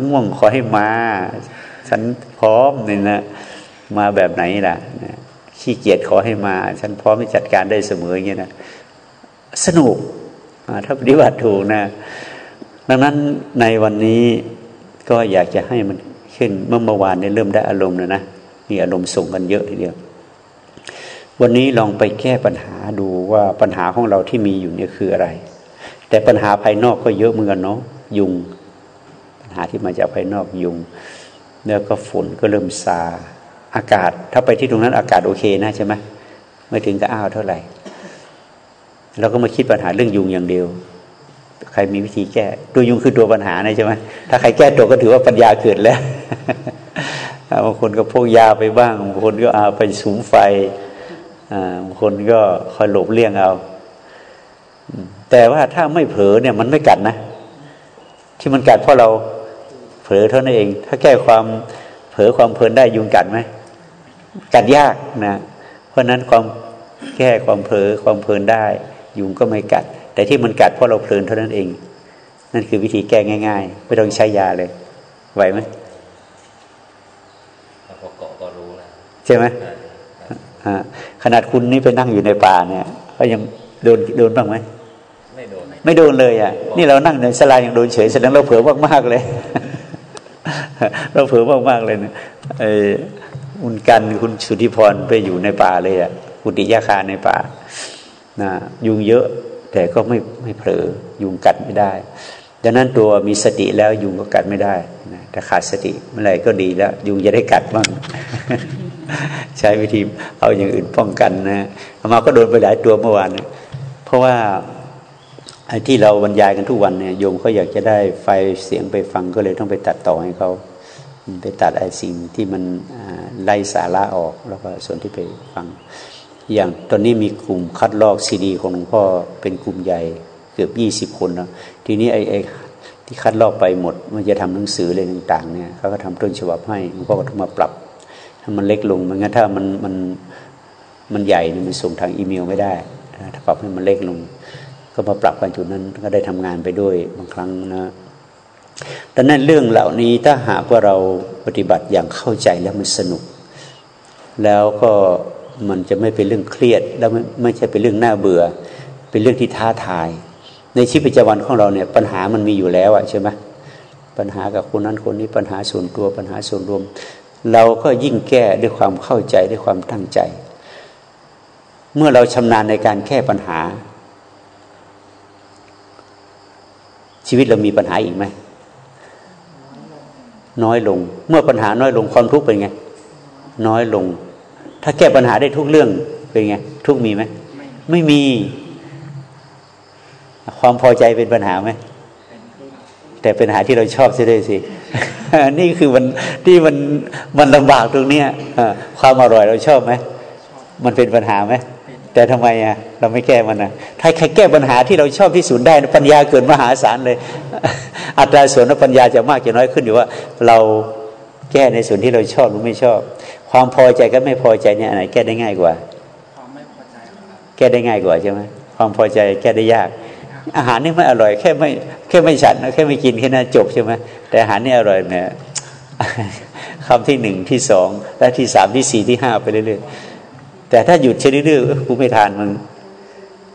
ง่วงขอให้มา ฉันพร้อมนี่นะ มาแบบไหนล่ะขี้เกียจขอให้มา ฉันพร้อมที่จัดการได้เสมออย่างนี้นะสนุกถ้าปฏิบัติถูกนะ ดังนั้นในวันนี้ก็อยากจะให้มันขึ้นเมื่อเมื่อวานเนี่ยเริ่มได้อารมณ์แล้วนะมีอารมณ์ส่งกันเยอะทีเดียว วันนี้ลองไปแก้ปัญหาดูว่าปัญหาของเราที่มีอยู่เนี่ยคืออะไร แต่ปัญหาภายนอกก็เยอะเหมือนกันเนาะยุง ปัญหาที่มาจากภายนอกยุง แล้วก็ฝนก็เริ่มซา อากาศ ถ้าไปที่ตรงนั้นอากาศโอเคนะใช่ไหมไม่ถึงกับอ้าวเท่าไหร่เราก็มาคิดปัญหาเรื่องยุงอย่างเดียว ใครมีวิธีแก้ตัวยุงคือตัวปัญหานะใช่ไหมถ้าใครแก้ตัวก็ถือว่าปัญญาเกิดแล้วบางคนก็พกยาไปบ้างบางคนก็เอาไปสูงไฟบางคนก็คอยหลบเลี่ยงเอาแต่ว่าถ้าไม่เผลอเนี่ยมันไม่กัดนะ ที่มันกัดเพราะเราเผลอเท่านั้นเอง ถ้าแก้ความเผลอความเพลินได้ยุงกัดไหม กัดยากนะ เพราะนั้นความแก้ความเผลอความเพลินได้ ยุงก็ไม่กัด แต่ที่มันกัดเพราะเราเพลินเท่านั้นเอง นั่นคือวิธีแก้ง่าย ๆ ไม่ต้องใช้ยาเลย ไหวไหมพอเกาะก็รู้แล้วใช่ไหมขนาดคุณนี่ไปนั่งอยู่ในป่าเนี่ยก็ยังโดนโดนบ้างไหมไม่โดนไม่โดนเลยอะ นี่เรานั่งในสลายังโดนเฉยแสดงเราเผลอมากๆเลย เราเผลอมากๆเลยเนี่ยไอ้ คุณกันคุณสุธิพรไปอยู่ในป่าเลยอะกุฏิยาคาในป่านะยุงเยอะแต่ก็ไม่ไม่เผลอยุงกัดไม่ได้ดังนั้นตัวมีสติแล้วยุงก็กัดไม่ได้นะแต่ขาดสติเมื่อไหร่ก็ดีแล้ว ยุงจะได้กัดบ้างใช้วิธีเอาอย่างอื่นป้องกันนะมาก็โดนไปหลายตัวเมื่อวานเพราะว่าไอ้ที่เราบรรยายกันทุกวันเนี่ยโยมเขาอยากจะได้ไฟเสียงไปฟังก็เลยต้องไปตัดต่อให้เขา ไปตัดไอ้สิ่งที่มันไล่สาระออก แล้วก็ส่วนที่ไปฟัง อย่างตอนนี้มีกลุ่มคัดลอกซีดี ของหลวงพ่อเป็นกลุ่มใหญ่เกือบยี่สิบคนแล้วทีนี้ไอ้ไอ้ที่คัดลอกไปหมด มันจะทำหนังสืออะไรต่าง ๆ เนี่ยเขาก็ทำต้นฉบับให้หลวงพ่อก็ต้องมาปรับถ้ามันเล็กลงมันงั้นถ้ามันมันมันใหญ่เนี่ยมันส่งทางอีเมลไม่ได้ถ้าปรับให้มันเล็กลง ก็มาปรับกันจุดนั้นก็ได้ทำงานไปด้วยบางครั้งนะ ดังนั้นเรื่องเหล่านี้ถ้าหากว่าเราปฏิบัติอย่างเข้าใจแล้วมันสนุก แล้วก็มันจะไม่เป็นเรื่องเครียด แล้วไม่ไม่ใช่เป็นเรื่องน่าเบื่อ เป็นเรื่องที่ท้าทาย ในชีวิตประจำวันของเราเนี่ยปัญหามันมีอยู่แล้วอะใช่ไหมปัญหากับคนนั้นคนนี้ปัญหาส่วนตัวปัญหาส่วนรวม เราก็ยิ่งแก้ด้วยความเข้าใจด้วยความตั้งใจ เมื่อเราชำนาญในการแก้ปัญหา ชีวิตเรามีปัญหาอีกไหม น้อยลง เมื่อปัญหาน้อยลงความทุกข์เป็นไง น้อยลง ถ้าแก้ปัญหาได้ทุกเรื่องเป็นไงทุกมีไหมไม่มี ความพอใจเป็นปัญหาไหมแต่เป็นหาที่เราชอบใช่ไหมสิ นี่คือมันที่มันมันลำบากตรงเนี้ยความอร่อยเราชอบไหม มันเป็นปัญหาไหม แต่ทำไมอะเราไม่แก้มันนะถ้าใครแก้ปัญหาที่เราชอบที่สุดได้ปัญญาเกิดมหาศาลเลย อัตราส่วนปัญญาจะมากจะน้อยขึ้นอยู่ว่า เราแก้ในส่วนที่เราชอบหรือไม่ชอบ ความพอใจกับไม่พอใจเนี่ยอะไรแก้ได้ง่ายกว่าความไม่พอใจแก้ได้ง่ายกว่าใช่ไหมความพอใจแก้ได้ยาก อาหารนี่ไม่อร่อยแค่ไม่แค่ไม่ฉันแค่ไม่กินแค่นั้นจบใช่ไหมแต่อาหารนี่อร่อยเนี่ยคำที่หนึ่งที่สองและที่สามที่สี่ที่ห้าไปเรื่อยๆ แต่ถ้าหยุดเฉยๆกูไม่ทานมึง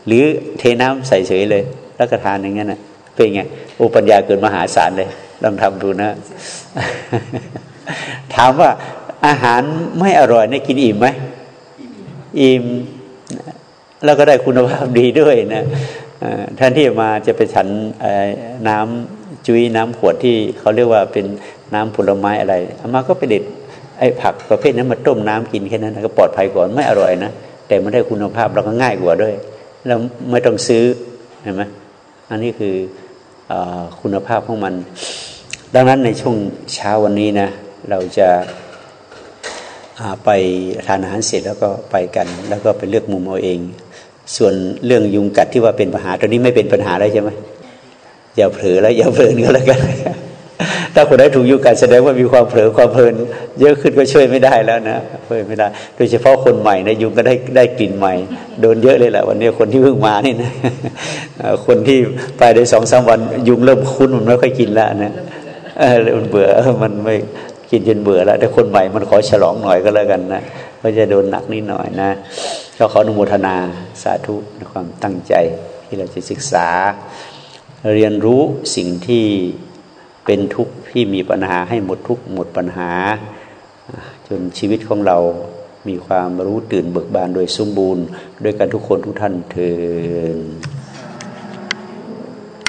หรือเทน้ำใส่เฉยเลยแล้วก็ทานอย่างนั้นนะเป็นไงโอปัญญาเกิดมหาศาลเลยลองทำดูนะ ถามว่าอาหารไม่อร่อยเนี่ยกินอิ่มไหมอิ่มแล้วก็ได้คุณภาพดีด้วยนะท่านที่มาจะไปฉันน้ำจุ้ยน้ำขวดที่เขาเรียกว่าเป็นน้ำผลไม้อะไรอามาก็ไปเด็ด ไอ้ผักประเภทนั้นมาต้มน้ำกินแค่นั้นก็ปลอดภัยก่อนไม่อร่อยนะแต่มันได้คุณภาพเราก็ง่ายกว่าด้วยแล้วไม่ต้องซื้อเห็นไหมอันนี้คืออคุณภาพของมัน ดังนั้นในช่วงเช้าวันนี้นะเราจะไปทานอาหารเสร็จแล้วก็ไปกัน แล้วก็ไปเลือกมุมเอาเอง ส่วนเรื่องยุงกัดที่ว่าเป็นปัญหาตอนนี้ไม่เป็นปัญหาแล้วใช่ไหมอย่าเผลอแล้วอย่าเพลินก็แล้วกัน ถ้าคนได้ถูกยุงกัดแสดงว่ามีความเผลอความเพลิน เยอะขึ้นก็ช่วยไม่ได้แล้วนะช่วยไม่ได้ โดยเฉพาะคนใหม่นะยุงก็ได้ได้กลิ่นใหม่ โดนเยอะเลยแหละวันนี้คนที่เพิ่งมานี่นะคนที่ไปได้สองสามวันยุงเริ่มคุ้นมันไม่ค่อยกินแล้วนะเออมันเบื่อมันไม่กินจนเบื่อแล้ว แต่คนใหม่มันขอฉลองหน่อยก็แล้วกันนะก็จะโดนหนักนิดหน่อยนะก็ขออนุโมทนาสาธุในความตั้งใจที่เราจะศึกษา เรียนรู้สิ่งที่ เป็นทุกข์ที่มีปัญหาให้หมดทุกข์หมดปัญหา จนชีวิตของเรามีความรู้ตื่นเบิกบานโดยสมบูรณ์ ด้วยกันทุกคนทุกท่านเถิด